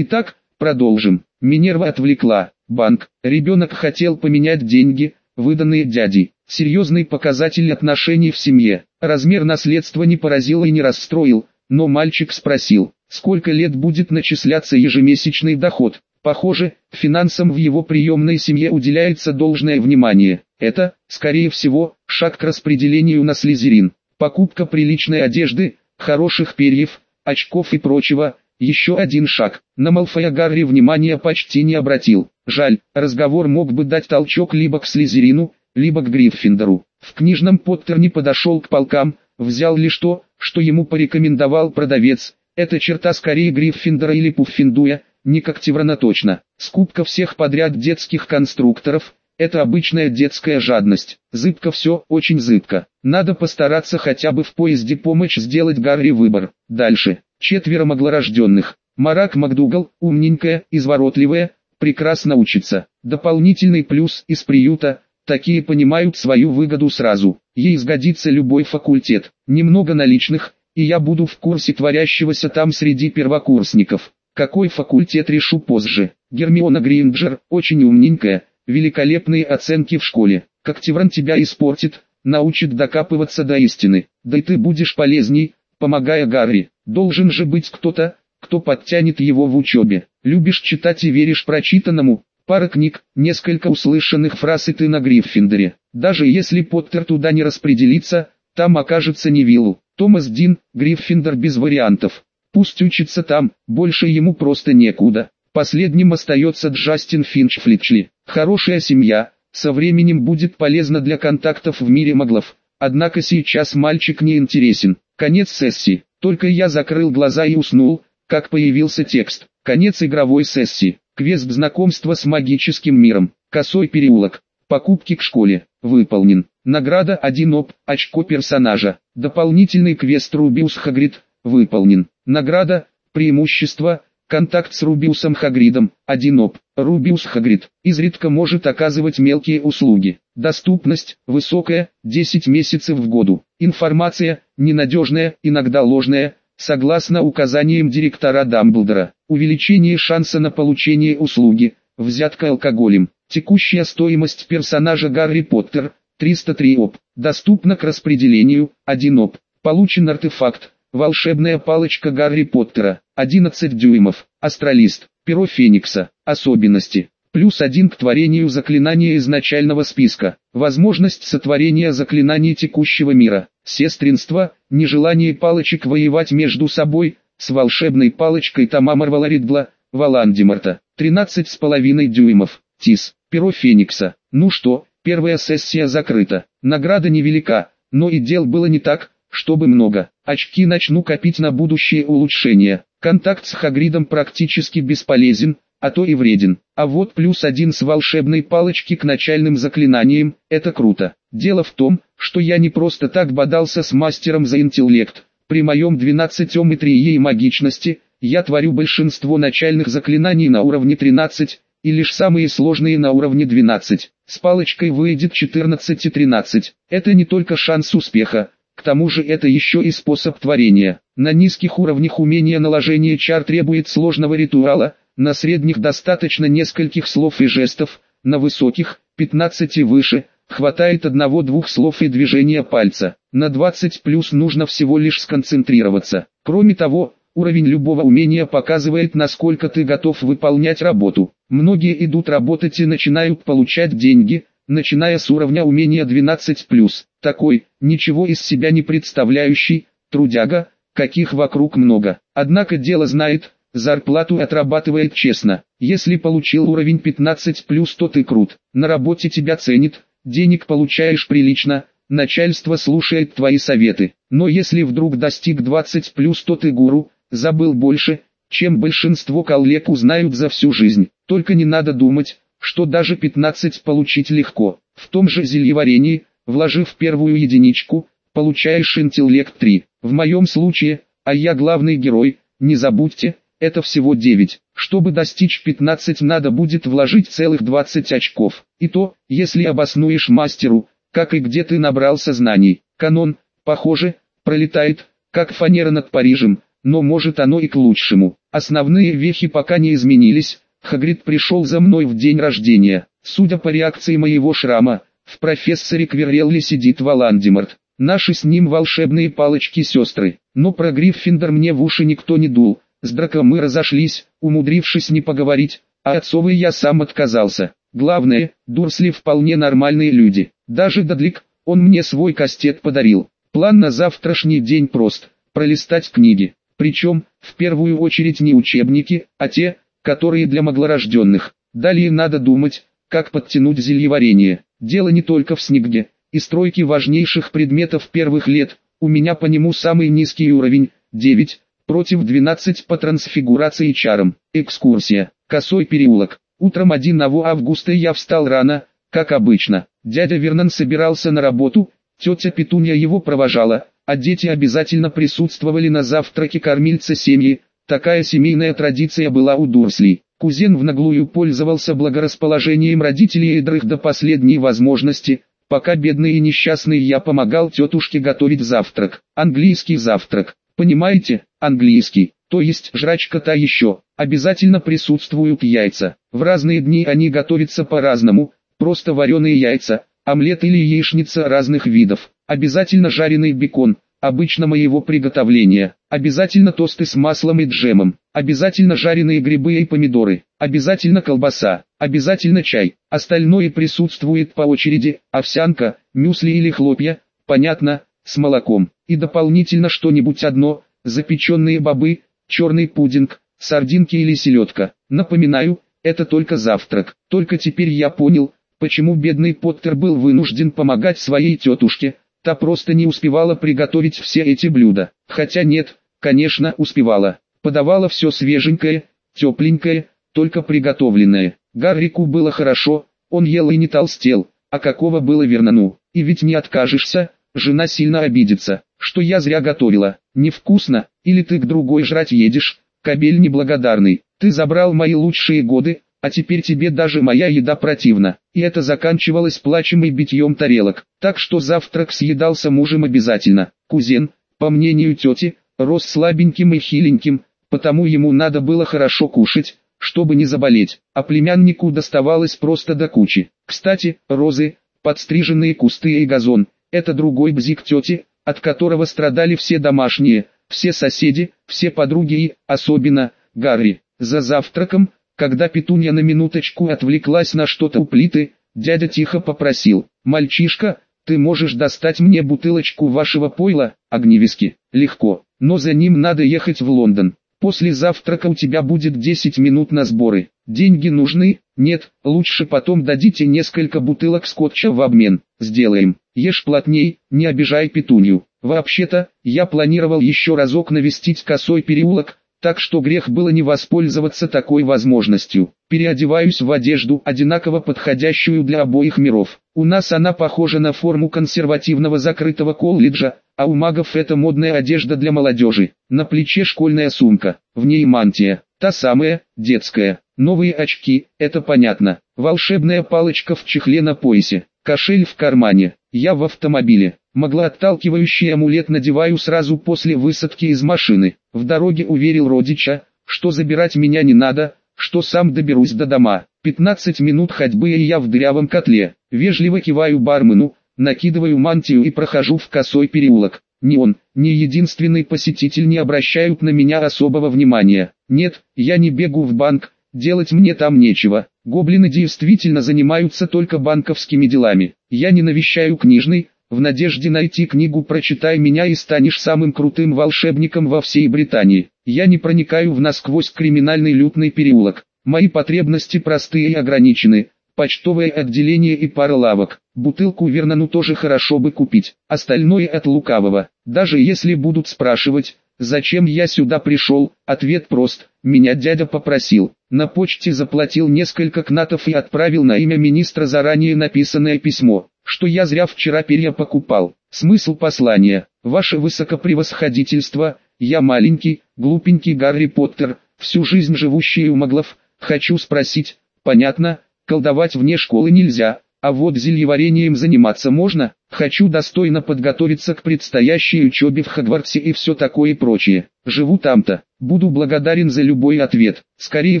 Итак, продолжим. Минерва отвлекла. Банк. Ребенок хотел поменять деньги, выданные дядей. Серьезный показатель отношений в семье. Размер наследства не поразил и не расстроил, но мальчик спросил, сколько лет будет начисляться ежемесячный доход. Похоже, финансам в его приемной семье уделяется должное внимание. Это, скорее всего, шаг к распределению на слизерин. Покупка приличной одежды, хороших перьев, очков и прочего. Еще один шаг. На Малфоя Гарри внимания почти не обратил. Жаль, разговор мог бы дать толчок либо к слизерину, либо к Гриффиндору. В книжном Поттер не подошел к полкам, взял лишь то, что ему порекомендовал продавец. Это черта скорее Гриффиндора или Пуффиндуя, не как Теврона точно. Скупка всех подряд детских конструкторов, это обычная детская жадность. Зыбко все, очень зыбко. Надо постараться хотя бы в поезде помочь сделать Гарри выбор. Дальше. Четверо моглорожденных. Марак Макдугал, умненькая, изворотливая, прекрасно учится. Дополнительный плюс из приюта, такие понимают свою выгоду сразу. Ей сгодится любой факультет. Немного наличных, и я буду в курсе творящегося там среди первокурсников. Какой факультет решу позже. Гермиона Гринджер, очень умненькая, великолепные оценки в школе. Как Тевран тебя испортит, научит докапываться до истины. Да и ты будешь полезней, помогая Гарри. Должен же быть кто-то, кто подтянет его в учебе. Любишь читать и веришь прочитанному. Пара книг, несколько услышанных фраз и ты на Гриффиндоре. Даже если Поттер туда не распределится, там окажется Невиллу. Томас Дин, Гриффиндор без вариантов. Пусть учится там, больше ему просто некуда. Последним остается Джастин Финч Флитчли. Хорошая семья, со временем будет полезна для контактов в мире маглов. Однако сейчас мальчик не интересен. Конец сессии. Только я закрыл глаза и уснул, как появился текст. Конец игровой сессии. Квест знакомства с магическим миром. Косой переулок. Покупки к школе. Выполнен. Награда 1 оп, очко персонажа. Дополнительный квест Рубиус Хагрид. Выполнен. Награда, преимущество, контакт с Рубиусом Хагридом, 1 оп. Рубиус Хагрид, изредка может оказывать мелкие услуги. Доступность, высокая, 10 месяцев в году. Информация, ненадежная, иногда ложная, согласно указаниям директора Дамблдора. Увеличение шанса на получение услуги, взятка алкоголем. Текущая стоимость персонажа Гарри Поттер, 303 оп. Доступна к распределению, 1 оп. Получен артефакт, Волшебная палочка Гарри Поттера, 11 дюймов, астралист, перо Феникса, особенности, плюс один к творению заклинания изначального списка, возможность сотворения заклинаний текущего мира, сестринство, нежелание палочек воевать между собой, с волшебной палочкой Тамамарвала Ридгла, Валандимарта, 13,5 дюймов, ТИС, перо Феникса, ну что, первая сессия закрыта, награда невелика, но и дел было не так, чтобы много. Очки начну копить на будущее улучшения. Контакт с Хагридом практически бесполезен, а то и вреден. А вот плюс один с волшебной палочки к начальным заклинаниям, это круто. Дело в том, что я не просто так бодался с мастером за интеллект. При моем 12 ометрии и магичности, я творю большинство начальных заклинаний на уровне 13, и лишь самые сложные на уровне 12. С палочкой выйдет 14 и 13. Это не только шанс успеха, к тому же это еще и способ творения. На низких уровнях умения наложения чар требует сложного ритуала, на средних достаточно нескольких слов и жестов, на высоких, 15 и выше, хватает одного-двух слов и движения пальца. На 20 плюс нужно всего лишь сконцентрироваться. Кроме того, уровень любого умения показывает насколько ты готов выполнять работу. Многие идут работать и начинают получать деньги, начиная с уровня умения 12+, такой, ничего из себя не представляющий, трудяга, каких вокруг много. Однако дело знает, зарплату отрабатывает честно. Если получил уровень 15+, то ты крут, на работе тебя ценит, денег получаешь прилично, начальство слушает твои советы. Но если вдруг достиг 20+, то ты гуру, забыл больше, чем большинство коллег узнают за всю жизнь. Только не надо думать, что даже 15 получить легко. В том же зельеварении, вложив первую единичку, получаешь интеллект 3. В моем случае, а я главный герой, не забудьте, это всего 9. Чтобы достичь 15 надо будет вложить целых 20 очков. И то, если обоснуешь мастеру, как и где ты набрался знаний. Канон, похоже, пролетает, как фанера над Парижем, но может оно и к лучшему. Основные вехи пока не изменились, Хагрид пришел за мной в день рождения. Судя по реакции моего шрама, в профессоре Кверрелли сидит Валандимарт. Наши с ним волшебные палочки-сестры. Но про Гриффиндор мне в уши никто не дул. С Драком мы разошлись, умудрившись не поговорить, а отцовый я сам отказался. Главное, Дурсли вполне нормальные люди. Даже Дадлик, он мне свой кастет подарил. План на завтрашний день прост – пролистать книги. Причем, в первую очередь не учебники, а те, которые для маглорожденных. Далее надо думать, как подтянуть зельеварение. Дело не только в снегге и стройке важнейших предметов первых лет. У меня по нему самый низкий уровень – 9, против 12 по трансфигурации чарам. Экскурсия. Косой переулок. Утром 1 августа я встал рано, как обычно. Дядя Вернон собирался на работу, тетя Петунья его провожала, а дети обязательно присутствовали на завтраке кормильца семьи. Такая семейная традиция была у Дурсли. Кузен в наглую пользовался благорасположением родителей Эдрых до последней возможности, пока бедный и несчастный я помогал тетушке готовить завтрак. Английский завтрак. Понимаете, английский, то есть жрачка та еще. Обязательно присутствуют яйца. В разные дни они готовятся по-разному, просто вареные яйца, омлет или яичница разных видов. Обязательно жареный бекон, обычно моего приготовления. Обязательно тосты с маслом и джемом. Обязательно жареные грибы и помидоры. Обязательно колбаса. Обязательно чай. Остальное присутствует по очереди. Овсянка, мюсли или хлопья. Понятно, с молоком. И дополнительно что-нибудь одно. Запеченные бобы, черный пудинг, сардинки или селедка. Напоминаю, это только завтрак. Только теперь я понял, почему бедный Поттер был вынужден помогать своей тетушке. Та просто не успевала приготовить все эти блюда. Хотя нет, конечно успевала. Подавала все свеженькое, тепленькое, только приготовленное. Гаррику было хорошо, он ел и не толстел. А какого было Вернону? И ведь не откажешься, жена сильно обидится, что я зря готовила. Невкусно, или ты к другой жрать едешь, кобель неблагодарный. Ты забрал мои лучшие годы, а теперь тебе даже моя еда противна. И это заканчивалось плачем и битьем тарелок. Так что завтрак съедался мужем обязательно. Кузен, по мнению тети, рос слабеньким и хиленьким, потому ему надо было хорошо кушать, чтобы не заболеть, а племяннику доставалось просто до кучи. Кстати, розы, подстриженные кусты и газон, это другой бзик тети, от которого страдали все домашние, все соседи, все подруги и, особенно, Гарри. За завтраком, когда Петунья на минуточку отвлеклась на что-то у плиты, дядя тихо попросил, «Мальчишка, ты можешь достать мне бутылочку вашего пойла, огневиски?» «Легко, но за ним надо ехать в Лондон. После завтрака у тебя будет 10 минут на сборы. Деньги нужны? Нет, лучше потом дадите несколько бутылок скотча в обмен. Сделаем. Ешь плотней, не обижай Петунью. Вообще-то, я планировал еще разок навестить косой переулок, так что грех было не воспользоваться такой возможностью. Переодеваюсь в одежду, одинаково подходящую для обоих миров. У нас она похожа на форму консервативного закрытого колледжа, а у магов это модная одежда для молодежи. На плече школьная сумка, в ней мантия, та самая, детская. Новые очки, это понятно. Волшебная палочка в чехле на поясе, кошель в кармане. Я в автомобиле. Маглоотталкивающий амулет надеваю сразу после высадки из машины. В дороге уверил родича, что забирать меня не надо, что сам доберусь до дома. 15 минут ходьбы и я в дырявом котле. Вежливо киваю бармену, накидываю мантию и прохожу в косой переулок. Ни он, ни единственный посетитель не обращают на меня особого внимания. Нет, я не бегу в банк, делать мне там нечего. Гоблины действительно занимаются только банковскими делами. Я не навещаю книжный, в надежде найти книгу «Прочитай меня и станешь самым крутым волшебником во всей Британии». Я не проникаю в насквозь криминальный лютный переулок. Мои потребности простые и ограничены. Почтовое отделение и пара лавок. Бутылку Вернону тоже хорошо бы купить. Остальное от лукавого. Даже если будут спрашивать, зачем я сюда пришел, ответ прост. Меня дядя попросил. На почте заплатил несколько кнатов и отправил на имя министра заранее написанное письмо что я зря вчера перья покупал. Смысл послания. Ваше высокопревосходительство, я маленький, глупенький Гарри Поттер, всю жизнь живущий у маглов, хочу спросить, понятно, колдовать вне школы нельзя, а вот зельеварением заниматься можно? Хочу достойно подготовиться к предстоящей учебе в Хогвартсе и все такое прочее. Живу там-то. Буду благодарен за любой ответ. Скорее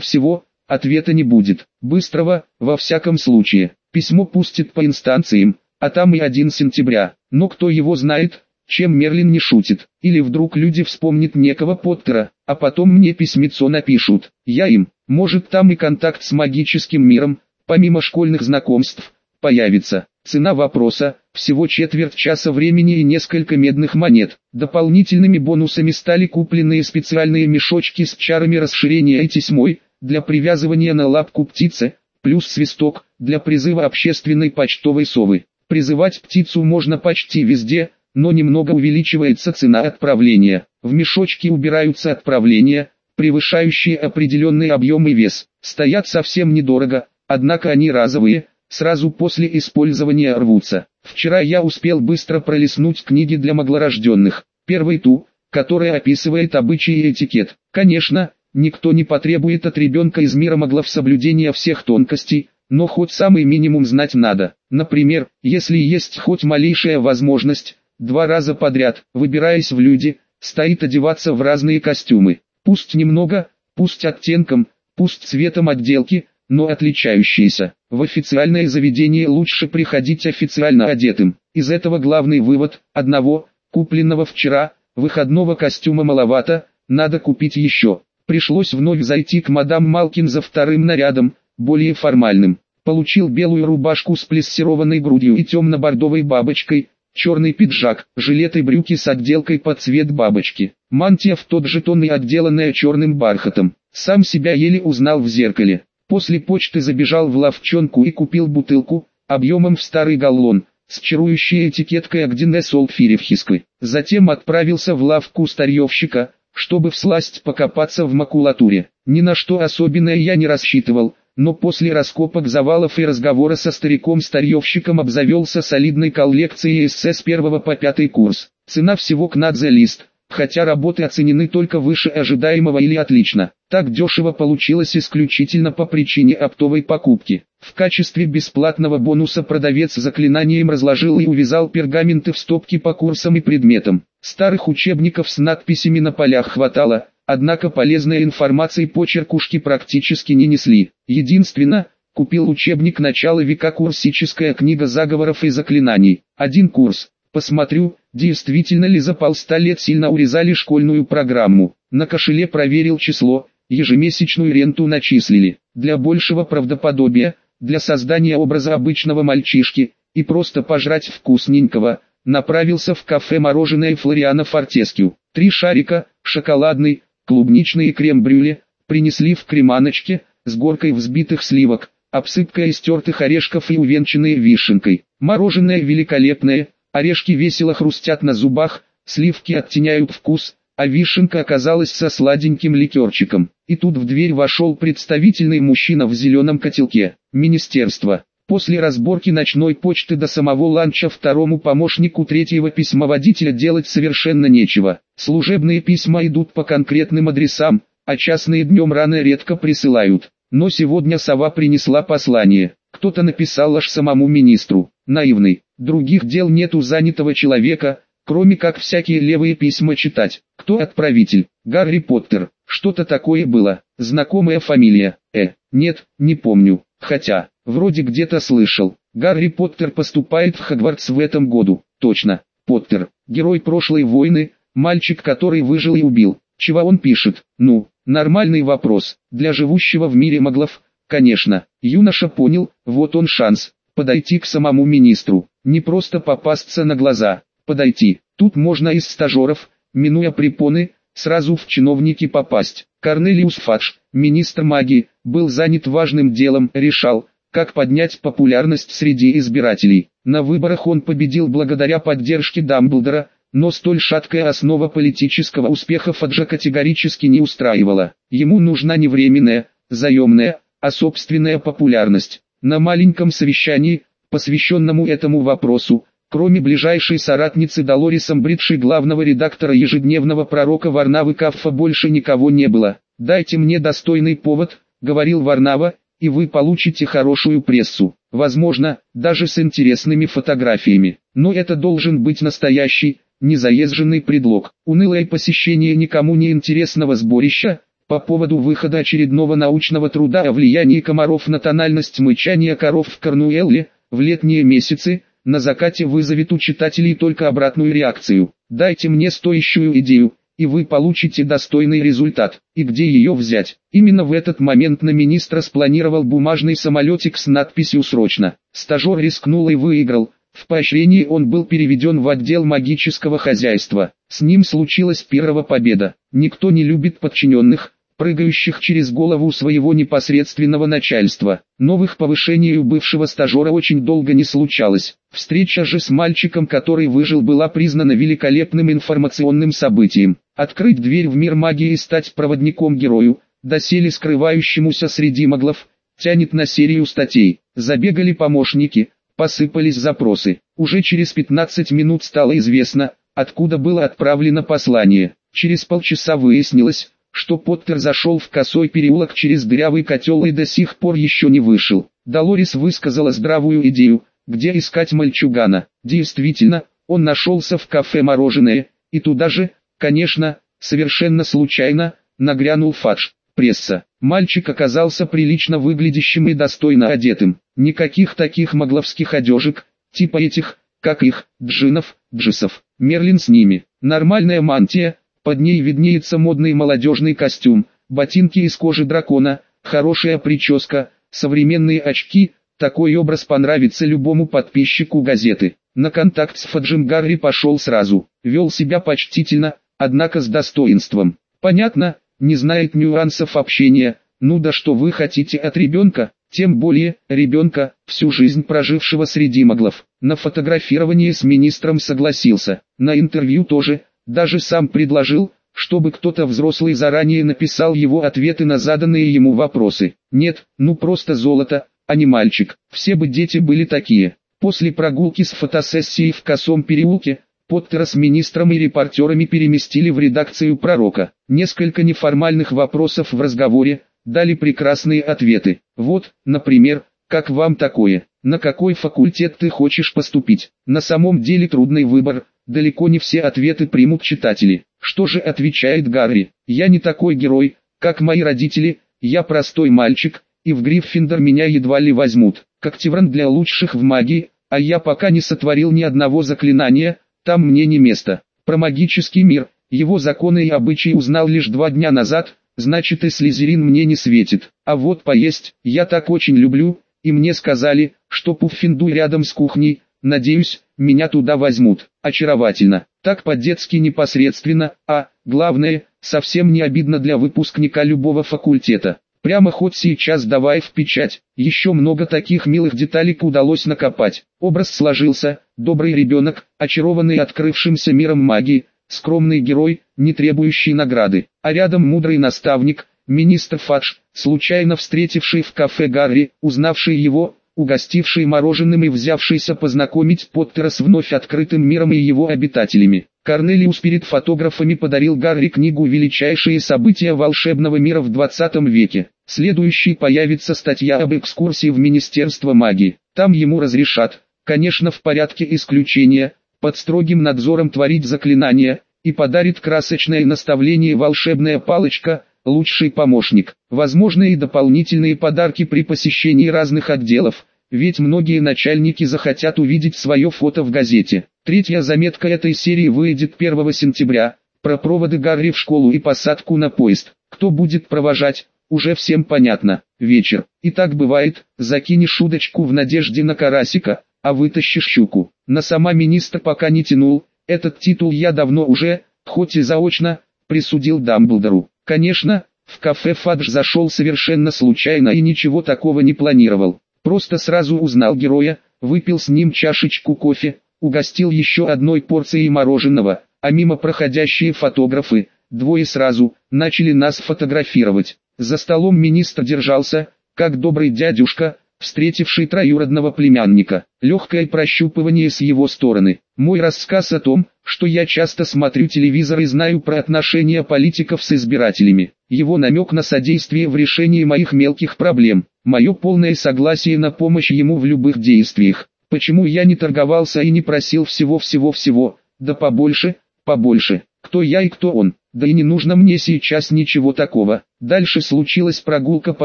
всего, ответа не будет. Быстрого, во всяком случае. Письмо пустит по инстанциям, а там и 1 сентября. Но кто его знает, чем Мерлин не шутит. Или вдруг люди вспомнят некого Поттера, а потом мне письмецо напишут. Я им, может там и контакт с магическим миром, помимо школьных знакомств, появится. Цена вопроса – всего четверть часа времени и несколько медных монет. Дополнительными бонусами стали купленные специальные мешочки с чарами расширения и тесьмой, для привязывания на лапку птицы, плюс свисток, для призыва общественной почтовой совы. Призывать птицу можно почти везде, но немного увеличивается цена отправления. В мешочки убираются отправления, превышающие определенный объем и вес. Стоят совсем недорого, однако они разовые – сразу после использования рвутся. Вчера я успел быстро пролистнуть книги для маглорожденных. Первый ту, которая описывает обычаи и этикет. Конечно, никто не потребует от ребенка из мира маглов соблюдения всех тонкостей, но хоть самый минимум знать надо. Например, если есть хоть малейшая возможность, два раза подряд, выбираясь в люди, стоит одеваться в разные костюмы. Пусть немного, пусть оттенком, пусть цветом отделки, но отличающиеся. В официальное заведение лучше приходить официально одетым. Из этого главный вывод, одного, купленного вчера, выходного костюма маловато, надо купить еще. Пришлось вновь зайти к мадам Малкин за вторым нарядом, более формальным. Получил белую рубашку с плессированной грудью и темно-бордовой бабочкой, черный пиджак, жилет и брюки с отделкой под цвет бабочки. Мантия в тот же тон и отделанная черным бархатом. Сам себя еле узнал в зеркале. После почты забежал в лавчонку и купил бутылку, объемом в старый галлон, с чарующей этикеткой Агдинесол Фиревхиской. Затем отправился в лавку старьевщика, чтобы всласть покопаться в макулатуре. Ни на что особенное я не рассчитывал, но после раскопок завалов и разговора со стариком-старьевщиком обзавелся солидной коллекцией эссе с первого по пятый курс. Цена всего кнадзе-лист, хотя работы оценены только выше ожидаемого или отлично. Так дешево получилось исключительно по причине оптовой покупки. В качестве бесплатного бонуса продавец заклинанием разложил и увязал пергаменты в стопки по курсам и предметам. Старых учебников с надписями на полях хватало, однако полезной информации почеркушки практически не несли. Единственно, купил учебник начала века курсическая книга заговоров и заклинаний. Один курс, Посмотрю, действительно ли за полста лет сильно урезали школьную программу. На кошеле проверил число, ежемесячную ренту начислили. Для большего правдоподобия, для создания образа обычного мальчишки, и просто пожрать вкусненького, направился в кафе мороженое Флориана Фортескью. Три шарика, шоколадный, клубничный и крем-брюле, принесли в креманочке, с горкой взбитых сливок, обсыпкой из тертых орешков и увенчанные вишенкой. Мороженое великолепное, Орешки весело хрустят на зубах, сливки оттеняют вкус, а вишенка оказалась со сладеньким ликерчиком. И тут в дверь вошел представительный мужчина в зеленом котелке. Министерство. После разборки ночной почты до самого ланча второму помощнику третьего письмоводителя делать совершенно нечего. Служебные письма идут по конкретным адресам, а частные днем рано редко присылают. Но сегодня сова принесла послание. Кто-то написал аж самому министру. Наивный. Других дел нет у занятого человека, кроме как всякие левые письма читать. Кто отправитель? Гарри Поттер. Что-то такое было. Знакомая фамилия. Э, нет, не помню. Хотя, вроде где-то слышал. Гарри Поттер поступает в Хогвартс в этом году. Точно. Поттер. Герой прошлой войны, мальчик, который выжил и убил. Чего он пишет? Ну, нормальный вопрос. Для живущего в мире моглов, конечно. Юноша понял, вот он шанс подойти к самому министру, не просто попасться на глаза, подойти. Тут можно из стажеров, минуя препоны, сразу в чиновники попасть. Корнелиус Фадж, министр магии, был занят важным делом, решал, как поднять популярность среди избирателей. На выборах он победил благодаря поддержке Дамблдора, но столь шаткая основа политического успеха Фаджа категорически не устраивала. Ему нужна не временная, заемная, а собственная популярность. На маленьком совещании, посвященному этому вопросу, кроме ближайшей соратницы Долорисом Бридши главного редактора ежедневного пророка Варнавы Каффа больше никого не было. «Дайте мне достойный повод», — говорил Варнава, — «и вы получите хорошую прессу». возможно, даже с интересными фотографиями. Но это должен быть настоящий, незаезженный предлог. Унылое посещение никому не интересного сборища, по поводу выхода очередного научного труда о влиянии комаров на тональность мычания коров в Корнуэлле, в летние месяцы, на закате вызовет у читателей только обратную реакцию. Дайте мне стоящую идею, и вы получите достойный результат. И где ее взять? Именно в этот момент на министра спланировал бумажный самолетик с надписью «Срочно». Стажер рискнул и выиграл. В поощрении он был переведен в отдел магического хозяйства. С ним случилась первая победа. Никто не любит подчиненных, прыгающих через голову своего непосредственного начальства. Новых повышений у бывшего стажера очень долго не случалось. Встреча же с мальчиком, который выжил, была признана великолепным информационным событием. Открыть дверь в мир магии и стать проводником герою, доселе скрывающемуся среди маглов, тянет на серию статей. Забегали помощники, посыпались запросы. Уже через 15 минут стало известно, откуда было отправлено послание. Через полчаса выяснилось, что Поттер зашел в косой переулок через дырявый котел и до сих пор еще не вышел. Долорис высказала здравую идею, где искать мальчугана. Действительно, он нашелся в кафе «Мороженое», и туда же, конечно, совершенно случайно, нагрянул Фадж. Пресса. Мальчик оказался прилично выглядящим и достойно одетым. Никаких таких магловских одежек, типа этих, как их, джинов, джисов. Мерлин с ними. Нормальная мантия, под ней виднеется модный молодежный костюм, ботинки из кожи дракона, хорошая прическа, современные очки. Такой образ понравится любому подписчику газеты. На контакт с Фаджим Гарри пошел сразу, вел себя почтительно, однако с достоинством. Понятно, не знает нюансов общения, ну да что вы хотите от ребенка, тем более, ребенка, всю жизнь прожившего среди маглов. На фотографирование с министром согласился, на интервью тоже, даже сам предложил, чтобы кто-то взрослый заранее написал его ответы на заданные ему вопросы. Нет, ну просто золото, а не мальчик. Все бы дети были такие. После прогулки с фотосессией в Косом переулке, Поттера с министром и репортерами переместили в редакцию «Пророка». Несколько неформальных вопросов в разговоре, дали прекрасные ответы. Вот, например, как вам такое? На какой факультет ты хочешь поступить? На самом деле трудный выбор, Далеко не все ответы примут читатели. Что же отвечает Гарри? Я не такой герой, как мои родители, я простой мальчик, и в Гриффиндор меня едва ли возьмут. Как Тивран для лучших в магии, а я пока не сотворил ни одного заклинания, там мне не место. Про магический мир, его законы и обычаи узнал лишь два дня назад, значит и Слизерин мне не светит. А вот поесть, я так очень люблю, и мне сказали, что Пуффиндуй рядом с кухней, Надеюсь, меня туда возьмут. Очаровательно. Так по-детски непосредственно, а, главное, совсем не обидно для выпускника любого факультета. Прямо хоть сейчас давай в печать. Еще много таких милых деталек удалось накопать. Образ сложился, добрый ребенок, очарованный открывшимся миром магии, скромный герой, не требующий награды. А рядом мудрый наставник, министр Фадж, случайно встретивший в кафе Гарри, узнавший его, угостивший мороженым и взявшийся познакомить Поттера с вновь открытым миром и его обитателями. Корнелиус перед фотографами подарил Гарри книгу «Величайшие события волшебного мира в 20 веке». Следующей появится статья об экскурсии в Министерство магии. Там ему разрешат, конечно в порядке исключения, под строгим надзором творить заклинания, и подарит красочное наставление «Волшебная палочка», лучший помощник. Возможны и дополнительные подарки при посещении разных отделов, ведь многие начальники захотят увидеть свое фото в газете. Третья заметка этой серии выйдет 1 сентября, про проводы Гарри в школу и посадку на поезд. Кто будет провожать, уже всем понятно. Вечер. И так бывает, закинешь удочку в надежде на карасика, а вытащишь щуку. На сама министр пока не тянул, этот титул я давно уже, хоть и заочно, присудил Дамблдору. Конечно, в кафе Фадж зашел совершенно случайно и ничего такого не планировал. Просто сразу узнал героя, выпил с ним чашечку кофе, угостил еще одной порцией мороженого, а мимо проходящие фотографы, двое сразу, начали нас фотографировать. За столом министр держался, как добрый дядюшка, встретивший троюродного племянника. Легкое прощупывание с его стороны. Мой рассказ о том, что я часто смотрю телевизор и знаю про отношения политиков с избирателями. Его намек на содействие в решении моих мелких проблем. мое полное согласие на помощь ему в любых действиях. Почему я не торговался и не просил всего-всего-всего, да побольше, побольше, кто я и кто он, да и не нужно мне сейчас ничего такого. Дальше случилась прогулка по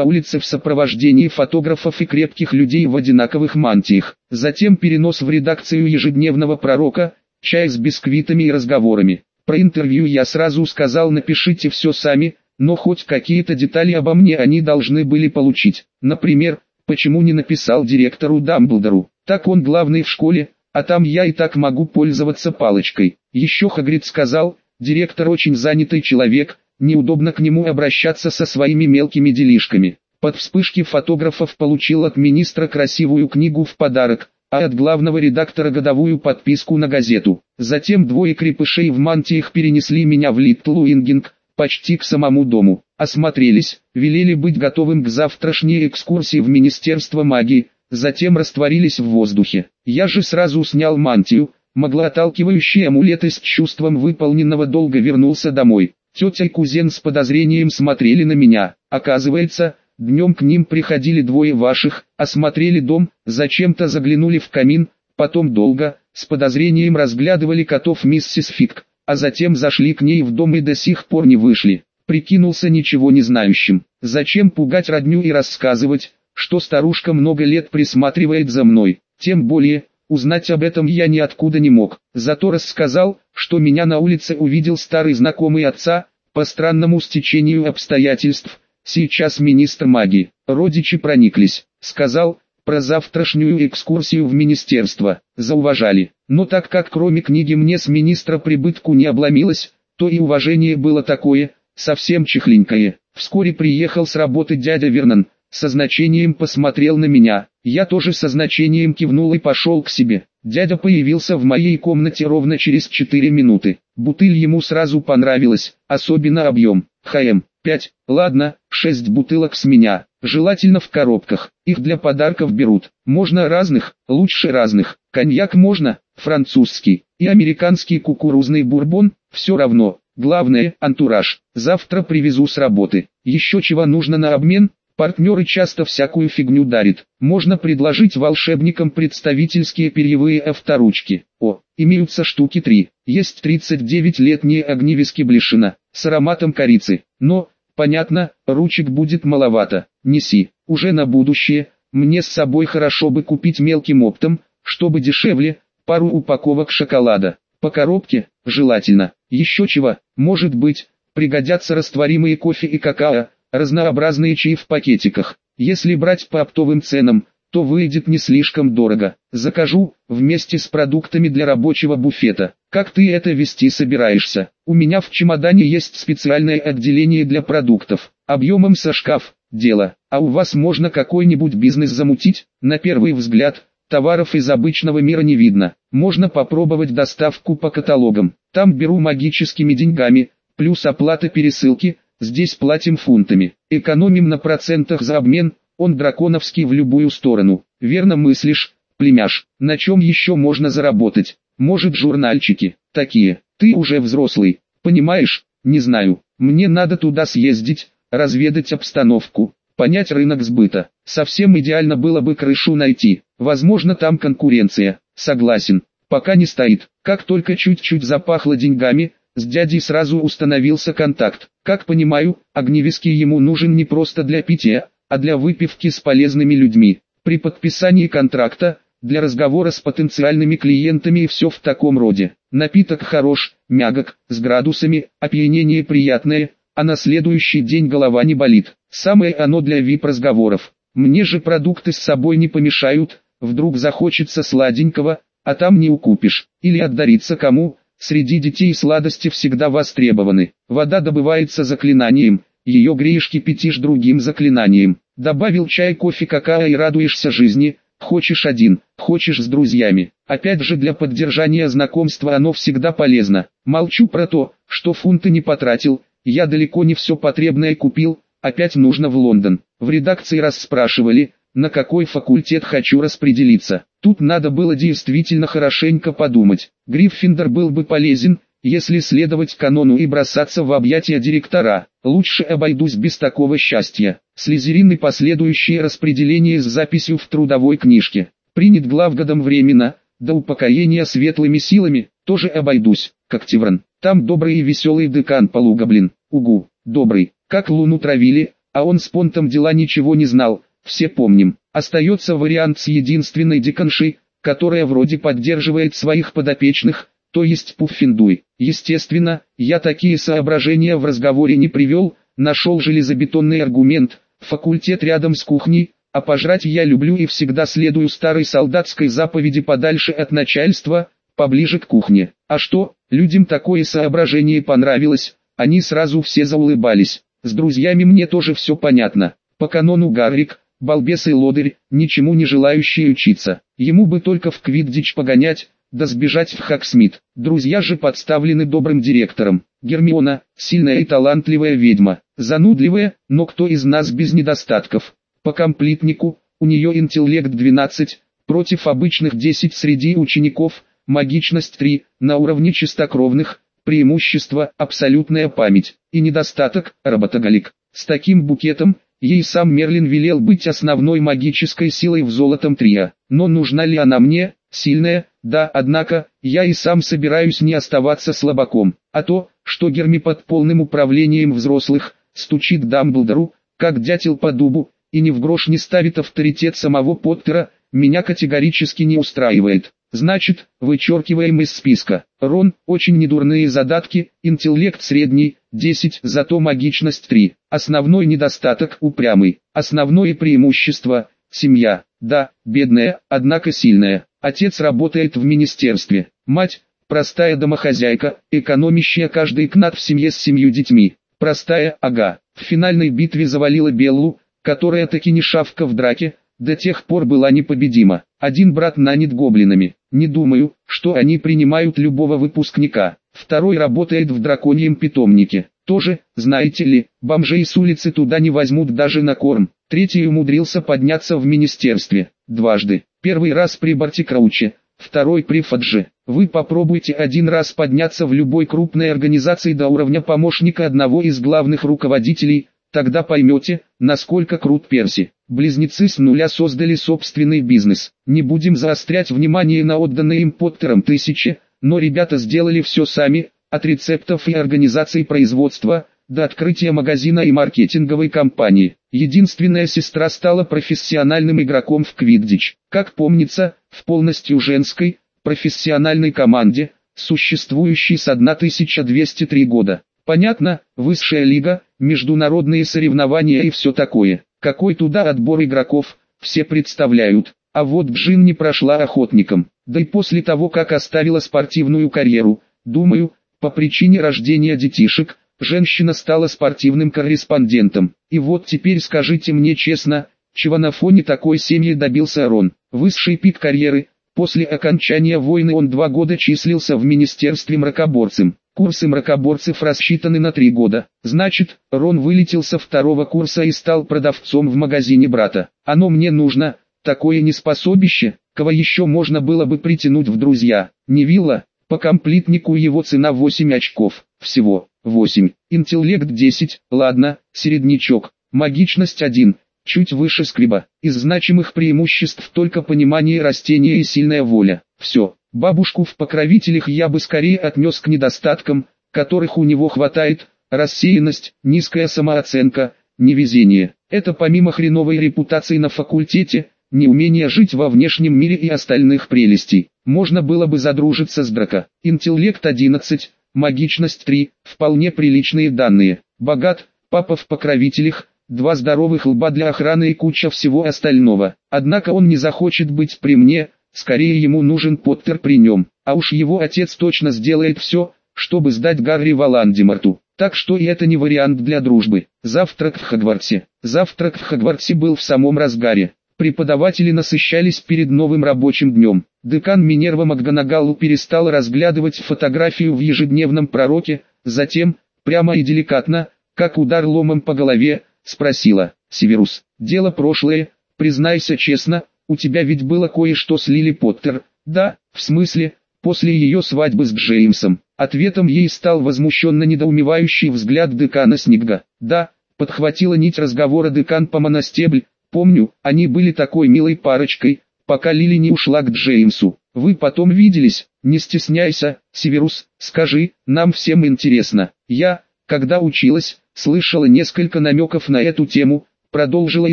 улице в сопровождении фотографов и крепких людей в одинаковых мантиях. Затем перенос в редакцию ежедневного пророка, чай с бисквитами и разговорами. Про интервью я сразу сказал напишите все сами, но хоть какие-то детали обо мне они должны были получить. Например, почему не написал директору Дамблдору, так он главный в школе, а там я и так могу пользоваться палочкой. Еще Хагрид сказал, директор очень занятый человек, неудобно к нему обращаться со своими мелкими делишками. Под вспышки фотографов получил от министра красивую книгу в подарок, а от главного редактора годовую подписку на газету. Затем двое крепышей в мантиях перенесли меня в Литл Уингинг, почти к самому дому. Осмотрелись, велели быть готовым к завтрашней экскурсии в Министерство магии, затем растворились в воздухе. Я же сразу снял мантию, отталкивающие амулеты с чувством выполненного долга вернулся домой. Тетя и кузен с подозрением смотрели на меня. Оказывается, Днем к ним приходили двое ваших, осмотрели дом, зачем-то заглянули в камин, потом долго, с подозрением разглядывали котов миссис Фик, а затем зашли к ней в дом и до сих пор не вышли. Прикинулся ничего не знающим. Зачем пугать родню и рассказывать, что старушка много лет присматривает за мной, тем более, узнать об этом я ниоткуда не мог. Зато рассказал, что меня на улице увидел старый знакомый отца, по странному стечению обстоятельств, Сейчас министр магии, родичи прониклись, сказал, про завтрашнюю экскурсию в министерство, зауважали. Но так как кроме книги мне с министра прибытку не обломилось, то и уважение было такое, совсем чехленькое. Вскоре приехал с работы дядя Вернон, со значением посмотрел на меня, я тоже со значением кивнул и пошел к себе. Дядя появился в моей комнате ровно через 4 минуты. Бутыль ему сразу понравилась, особенно объем. ХМ. 5, ладно, 6 бутылок с меня, желательно в коробках, их для подарков берут, можно разных, лучше разных, коньяк можно, французский, и американский кукурузный бурбон, все равно, главное, антураж, завтра привезу с работы, еще чего нужно на обмен, партнеры часто всякую фигню дарят, можно предложить волшебникам представительские перьевые авторучки, о, имеются штуки 3, есть 39-летние огневиски Блишина, с ароматом корицы, но, Понятно, ручек будет маловато, неси, уже на будущее, мне с собой хорошо бы купить мелким оптом, чтобы дешевле, пару упаковок шоколада, по коробке, желательно, еще чего, может быть, пригодятся растворимые кофе и какао, разнообразные чаи в пакетиках, если брать по оптовым ценам, то выйдет не слишком дорого. Закажу, вместе с продуктами для рабочего буфета. Как ты это вести собираешься? У меня в чемодане есть специальное отделение для продуктов. Объемом со шкаф, дело. А у вас можно какой-нибудь бизнес замутить? На первый взгляд, товаров из обычного мира не видно. Можно попробовать доставку по каталогам. Там беру магическими деньгами, плюс оплата пересылки, здесь платим фунтами. Экономим на процентах за обмен, он драконовский в любую сторону. Верно мыслишь, племяш. На чем еще можно заработать? Может журнальчики, такие. Ты уже взрослый, понимаешь? Не знаю. Мне надо туда съездить, разведать обстановку, понять рынок сбыта. Совсем идеально было бы крышу найти. Возможно там конкуренция. Согласен. Пока не стоит. Как только чуть-чуть запахло деньгами, с дядей сразу установился контакт. Как понимаю, огневиски ему нужен не просто для питья, а для выпивки с полезными людьми. При подписании контракта, для разговора с потенциальными клиентами и все в таком роде. Напиток хорош, мягок, с градусами, опьянение приятное, а на следующий день голова не болит. Самое оно для VIP-разговоров. Мне же продукты с собой не помешают, вдруг захочется сладенького, а там не укупишь. Или отдариться кому, среди детей сладости всегда востребованы. Вода добывается заклинанием, ее греешь кипятишь другим заклинанием. Добавил чай, кофе, какао и радуешься жизни, хочешь один, хочешь с друзьями. Опять же для поддержания знакомства оно всегда полезно. Молчу про то, что фунты не потратил, я далеко не все потребное купил, опять нужно в Лондон. В редакции раз спрашивали, на какой факультет хочу распределиться. Тут надо было действительно хорошенько подумать. Гриффиндор был бы полезен, если следовать канону и бросаться в объятия директора, лучше обойдусь без такого счастья. Слизерин и последующее распределение с записью в трудовой книжке. Принят главгодом временно, до упокоения светлыми силами, тоже обойдусь, как Тивран. Там добрый и веселый декан Полугоблин, угу, добрый, как луну травили, а он с понтом дела ничего не знал, все помним. Остается вариант с единственной деканшей, которая вроде поддерживает своих подопечных, то есть Пуффиндуй. Естественно, я такие соображения в разговоре не привел, нашел железобетонный аргумент, факультет рядом с кухней, а пожрать я люблю и всегда следую старой солдатской заповеди подальше от начальства, поближе к кухне. А что, людям такое соображение понравилось, они сразу все заулыбались. С друзьями мне тоже все понятно. По канону Гаррик, балбес и лодырь, ничему не желающий учиться. Ему бы только в Квиддич погонять, да сбежать в Хаксмит. Друзья же подставлены добрым директором. Гермиона, сильная и талантливая ведьма, занудливая, но кто из нас без недостатков? По комплитнику, у нее интеллект 12, против обычных 10 среди учеников, магичность 3, на уровне чистокровных, преимущество, абсолютная память, и недостаток, работоголик. С таким букетом, ей сам Мерлин велел быть основной магической силой в золотом трио. Но нужна ли она мне, сильная, да, однако, я и сам собираюсь не оставаться слабаком, а то, что Герми под полным управлением взрослых, стучит Дамблдору, как дятел по дубу, и ни в грош не ставит авторитет самого Поттера, меня категорически не устраивает. Значит, вычеркиваем из списка. Рон, очень недурные задатки, интеллект средний, 10, зато магичность 3. Основной недостаток упрямый. Основное преимущество – семья. Да, бедная, однако сильная. Отец работает в министерстве. Мать – простая домохозяйка, экономящая каждый кнат в семье с семью детьми. Простая, ага. В финальной битве завалила Беллу, которая таки не шавка в драке, до тех пор была непобедима. Один брат нанят гоблинами. Не думаю, что они принимают любого выпускника. Второй работает в драконьем питомнике. Тоже, знаете ли, бомжей с улицы туда не возьмут даже на корм. Третий умудрился подняться в министерстве. Дважды. Первый раз при Бартикрауче, второй при Фадже. Вы попробуйте один раз подняться в любой крупной организации до уровня помощника одного из главных руководителей, тогда поймете, насколько крут Перси. Близнецы с нуля создали собственный бизнес. Не будем заострять внимание на отданные им Поттером тысячи, но ребята сделали все сами, от рецептов и организации производства, до открытия магазина и маркетинговой кампании. Единственная сестра стала профессиональным игроком в Квиддич. Как помнится, в полностью женской, профессиональной команде, существующей с 1203 года. Понятно, высшая лига, международные соревнования и все такое. Какой туда отбор игроков, все представляют. А вот Джин не прошла охотником. Да и после того, как оставила спортивную карьеру, думаю, по причине рождения детишек, женщина стала спортивным корреспондентом. И вот теперь скажите мне честно, чего на фоне такой семьи добился Рон. Высший пик карьеры, после окончания войны он два года числился в Министерстве мракоборцем. Курсы мракоборцев рассчитаны на три года. Значит, Рон вылетел со второго курса и стал продавцом в магазине брата. Оно мне нужно, такое неспособище, кого еще можно было бы притянуть в друзья. Не вилла, по комплитнику его цена 8 очков, всего. 8. Интеллект 10, ладно, середнячок. Магичность 1, чуть выше скриба. Из значимых преимуществ только понимание растения и сильная воля. Все. Бабушку в покровителях я бы скорее отнес к недостаткам, которых у него хватает, рассеянность, низкая самооценка, невезение. Это помимо хреновой репутации на факультете, неумение жить во внешнем мире и остальных прелестей. Можно было бы задружиться с Драко. Интеллект 11, Магичность 3, вполне приличные данные. Богат, папа в покровителях, два здоровых лба для охраны и куча всего остального. Однако он не захочет быть при мне, скорее ему нужен Поттер при нем. А уж его отец точно сделает все, чтобы сдать Гарри Валандимарту. Так что и это не вариант для дружбы. Завтрак в Хогвартсе. Завтрак в Хогвартсе был в самом разгаре. Преподаватели насыщались перед новым рабочим днем. Декан Минерва Макганагалу перестал разглядывать фотографию в ежедневном пророке, затем, прямо и деликатно, как удар ломом по голове, спросила, «Северус, дело прошлое, признайся честно, у тебя ведь было кое-что с Лили Поттер, да, в смысле, после ее свадьбы с Джеймсом, Ответом ей стал возмущенно недоумевающий взгляд декана Снегга. Да, подхватила нить разговора декан по моностебль, помню, они были такой милой парочкой, пока Лили не ушла к Джеймсу. Вы потом виделись, не стесняйся, Северус, скажи, нам всем интересно. Я, когда училась, слышала несколько намеков на эту тему, продолжила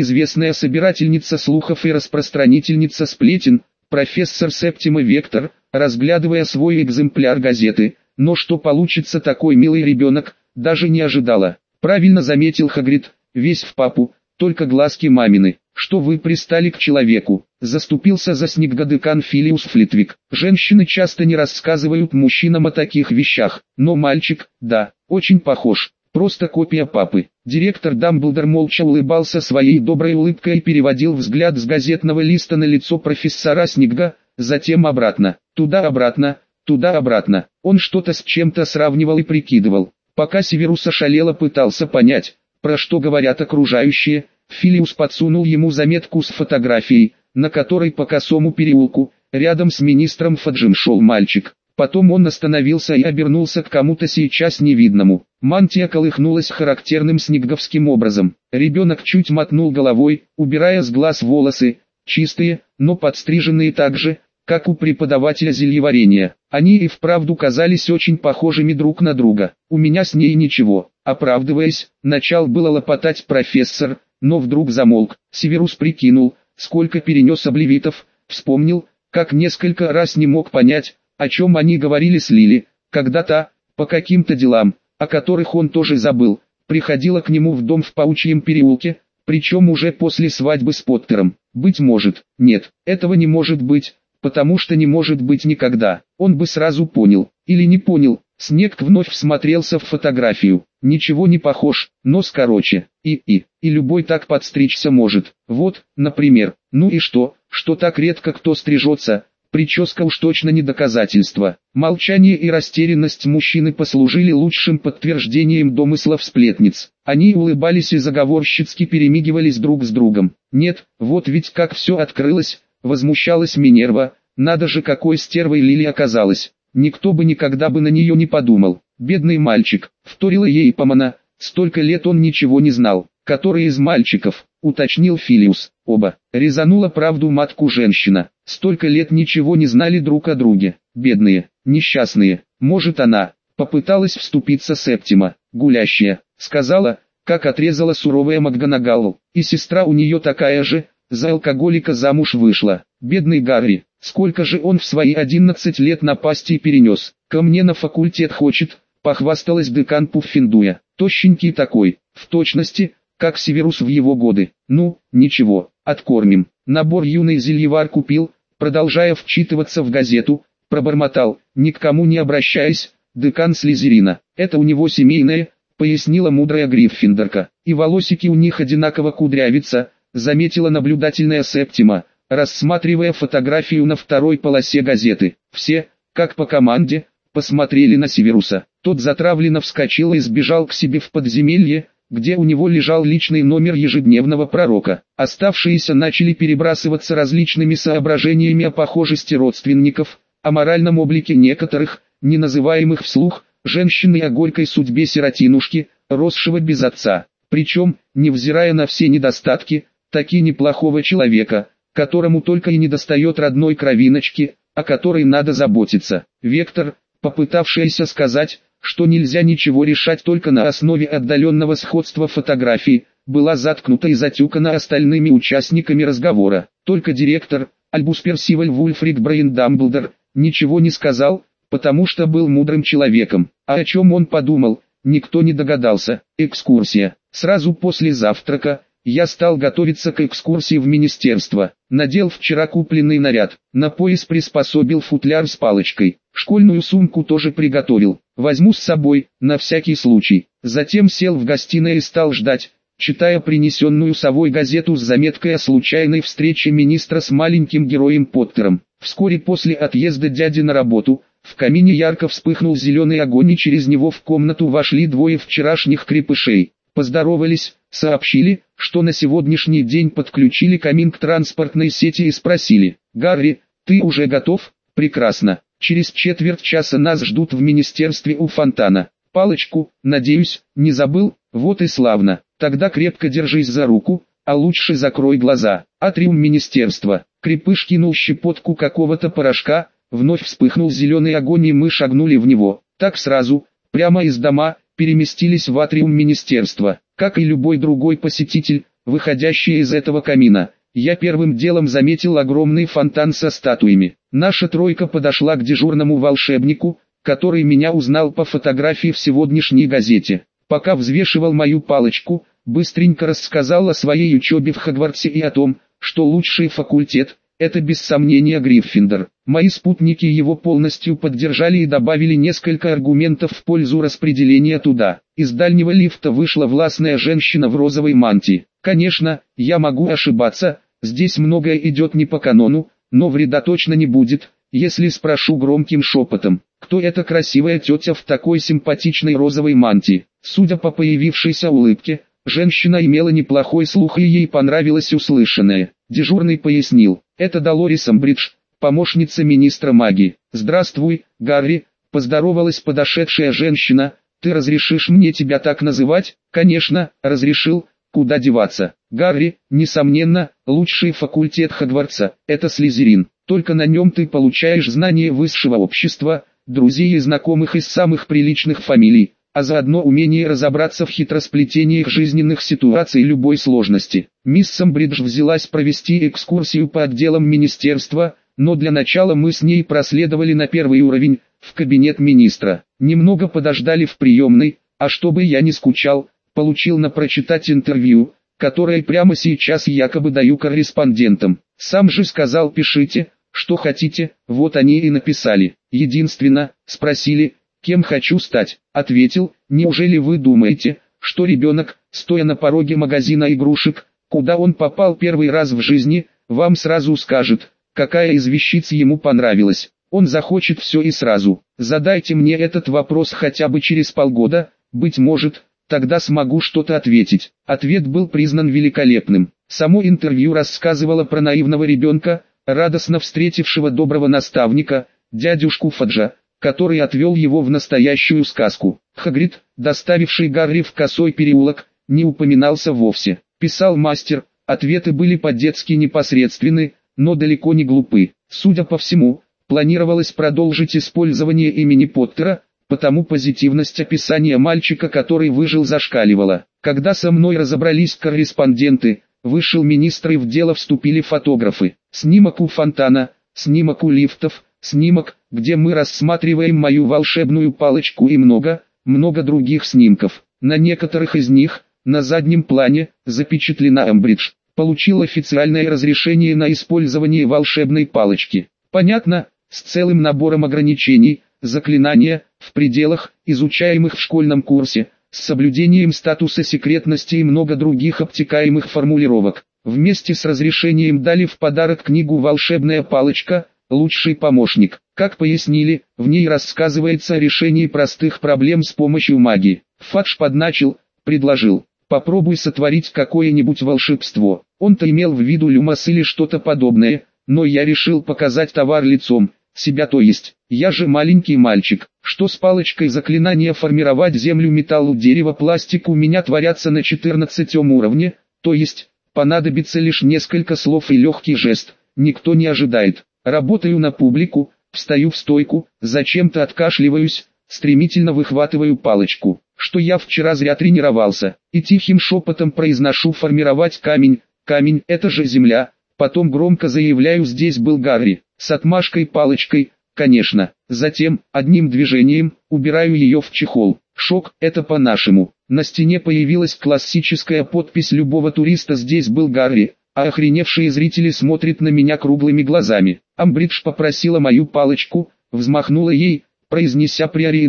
известная собирательница слухов и распространительница сплетен, профессор Септима Вектор, разглядывая свой экземпляр газеты, но что получится такой милый ребенок, даже не ожидала. Правильно заметил Хагрид, весь в папу, только глазки мамины, что вы пристали к человеку. Заступился за снегодекан Филиус Флитвик. Женщины часто не рассказывают мужчинам о таких вещах, но мальчик, да, очень похож. Просто копия папы. Директор Дамблдор молча улыбался своей доброй улыбкой и переводил взгляд с газетного листа на лицо профессора Снегга, затем обратно, туда-обратно, туда-обратно. Он что-то с чем-то сравнивал и прикидывал. Пока Северус ошалело пытался понять, про что говорят окружающие, Филиус подсунул ему заметку с фотографией, на которой по косому переулку, рядом с министром Фаджим шел мальчик. Потом он остановился и обернулся к кому-то сейчас невидному. Мантия колыхнулась характерным снеговским образом. Ребенок чуть мотнул головой, убирая с глаз волосы, чистые, но подстриженные так же, как у преподавателя зельеварения. Они и вправду казались очень похожими друг на друга. У меня с ней ничего. Оправдываясь, начал было лопотать профессор, но вдруг замолк. Северус прикинул, сколько перенес обливитов, вспомнил, как несколько раз не мог понять, о чем они говорили с Лили, когда-то, по каким-то делам, о которых он тоже забыл, приходила к нему в дом в Паучьем переулке, причем уже после свадьбы с Поттером. Быть может, нет, этого не может быть, потому что не может быть никогда. Он бы сразу понял, или не понял. Снег вновь всмотрелся в фотографию. Ничего не похож, нос короче. И, и, и любой так подстричься может. Вот, например. Ну и что, что так редко кто стрижется, Прическа уж точно не доказательство. Молчание и растерянность мужчины послужили лучшим подтверждением домыслов сплетниц. Они улыбались и заговорщицки перемигивались друг с другом. Нет, вот ведь как все открылось, возмущалась Минерва, надо же какой стервой Лили оказалась. Никто бы никогда бы на нее не подумал. Бедный мальчик, вторила ей Помана, столько лет он ничего не знал. Который из мальчиков, уточнил Филиус. Оба. Резанула правду матку женщина. Столько лет ничего не знали друг о друге. Бедные, несчастные. Может она, попыталась вступиться Септима, гулящая, сказала, как отрезала суровая Макганагалл. И сестра у нее такая же, за алкоголика замуж вышла. Бедный Гарри, сколько же он в свои 11 лет напасти перенес. Ко мне на факультет хочет, похвасталась декан Пуффиндуя. Тощенький такой, в точности, как Северус в его годы. Ну, ничего, откормим. Набор юный зельевар купил, продолжая вчитываться в газету, пробормотал, ни к кому не обращаясь, декан Слизерина. Это у него семейное, пояснила мудрая Гриффиндорка. И волосики у них одинаково кудрявятся, заметила наблюдательная Септима, рассматривая фотографию на второй полосе газеты. Все, как по команде, посмотрели на Северуса. Тот затравленно вскочил и сбежал к себе в подземелье, где у него лежал личный номер ежедневного пророка. Оставшиеся начали перебрасываться различными соображениями о похожести родственников, о моральном облике некоторых, не называемых вслух, женщины о горькой судьбе сиротинушки, росшего без отца. Причем, невзирая на все недостатки, таки неплохого человека, которому только и недостает родной кровиночки, о которой надо заботиться. Вектор, попытавшийся сказать, что нельзя ничего решать только на основе отдаленного сходства фотографий, была заткнута и затюкана остальными участниками разговора. Только директор, Альбус Персиваль Вульфрик Брайан Дамблдор, ничего не сказал, потому что был мудрым человеком. А о чем он подумал, никто не догадался. Экскурсия. Сразу после завтрака, я стал готовиться к экскурсии в министерство. Надел вчера купленный наряд. На пояс приспособил футляр с палочкой. Школьную сумку тоже приготовил. Возьму с собой, на всякий случай. Затем сел в гостиной и стал ждать, читая принесенную совой газету с заметкой о случайной встрече министра с маленьким героем Поттером. Вскоре после отъезда дяди на работу, в камине ярко вспыхнул зеленый огонь и через него в комнату вошли двое вчерашних крепышей. Поздоровались, сообщили, что на сегодняшний день подключили камин к транспортной сети и спросили, «Гарри, ты уже готов?» «Прекрасно», Через четверть часа нас ждут в министерстве у фонтана. Палочку, надеюсь, не забыл, вот и славно. Тогда крепко держись за руку, а лучше закрой глаза. Атриум министерства. Крепыш кинул щепотку какого-то порошка, вновь вспыхнул зеленый огонь и мы шагнули в него. Так сразу, прямо из дома, переместились в атриум министерства. Как и любой другой посетитель, выходящий из этого камина, я первым делом заметил огромный фонтан со статуями. Наша тройка подошла к дежурному волшебнику, который меня узнал по фотографии в сегодняшней газете. Пока взвешивал мою палочку, быстренько рассказал о своей учебе в Хогвартсе и о том, что лучший факультет – это без сомнения Гриффиндор. Мои спутники его полностью поддержали и добавили несколько аргументов в пользу распределения туда. Из дальнего лифта вышла властная женщина в розовой мантии. Конечно, я могу ошибаться, здесь многое идет не по канону, но вреда точно не будет, если спрошу громким шепотом, кто эта красивая тетя в такой симпатичной розовой мантии. Судя по появившейся улыбке, женщина имела неплохой слух и ей понравилось услышанное. Дежурный пояснил, это Долорис Амбридж, помощница министра магии. «Здравствуй, Гарри», – поздоровалась подошедшая женщина, «ты разрешишь мне тебя так называть?» «Конечно, разрешил, куда деваться». «Гарри, несомненно, лучший факультет Хогвартса, это Слизерин, только на нем ты получаешь знания высшего общества, друзей и знакомых из самых приличных фамилий, а заодно умение разобраться в хитросплетениях жизненных ситуаций любой сложности. Мисс Самбридж взялась провести экскурсию по отделам министерства, но для начала мы с ней проследовали на первый уровень, в кабинет министра. Немного подождали в приемной, а чтобы я не скучал, получил на прочитать интервью, которое прямо сейчас якобы даю корреспондентам. Сам же сказал пишите, что хотите, вот они и написали. Единственно, спросили, Кем хочу стать? Ответил, неужели вы думаете, что ребенок, стоя на пороге магазина игрушек, куда он попал первый раз в жизни, вам сразу скажет, какая из вещиц ему понравилась. Он захочет все и сразу. Задайте мне этот вопрос хотя бы через полгода, быть может, тогда смогу что-то ответить. Ответ был признан великолепным. Само интервью рассказывало про наивного ребенка, радостно встретившего доброго наставника, дядюшку Фаджа, который отвел его в настоящую сказку. Хагрид, доставивший Гарри в косой переулок, не упоминался вовсе. Писал мастер, ответы были по-детски непосредственны, но далеко не глупы. Судя по всему, планировалось продолжить использование имени Поттера, потому позитивность описания мальчика, который выжил, зашкаливала. Когда со мной разобрались корреспонденты, вышел министр и в дело вступили фотографы. Снимок у фонтана, снимок у лифтов, Снимок, где мы рассматриваем мою волшебную палочку и много, много других снимков. На некоторых из них, на заднем плане, запечатлена Эмбридж. Получил официальное разрешение на использование волшебной палочки. Понятно, с целым набором ограничений, заклинания, в пределах, изучаемых в школьном курсе, с соблюдением статуса секретности и много других обтекаемых формулировок. Вместе с разрешением дали в подарок книгу «Волшебная палочка», лучший помощник. Как пояснили, в ней рассказывается о решении простых проблем с помощью магии. Фадж подначил, предложил, попробуй сотворить какое-нибудь волшебство. Он-то имел в виду люмас или что-то подобное, но я решил показать товар лицом, себя то есть. Я же маленький мальчик, что с палочкой заклинания формировать землю, металл, дерево, пластик у меня творятся на 14 уровне, то есть, понадобится лишь несколько слов и легкий жест, никто не ожидает. Работаю на публику, встаю в стойку, зачем-то откашливаюсь, стремительно выхватываю палочку, что я вчера зря тренировался, и тихим шепотом произношу формировать камень, камень это же земля, потом громко заявляю здесь был Гарри, с отмашкой палочкой, конечно, затем, одним движением, убираю ее в чехол. Шок, это по-нашему. На стене появилась классическая подпись любого туриста «Здесь был Гарри», а охреневшие зрители смотрят на меня круглыми глазами. Амбридж попросила мою палочку, взмахнула ей, произнеся приори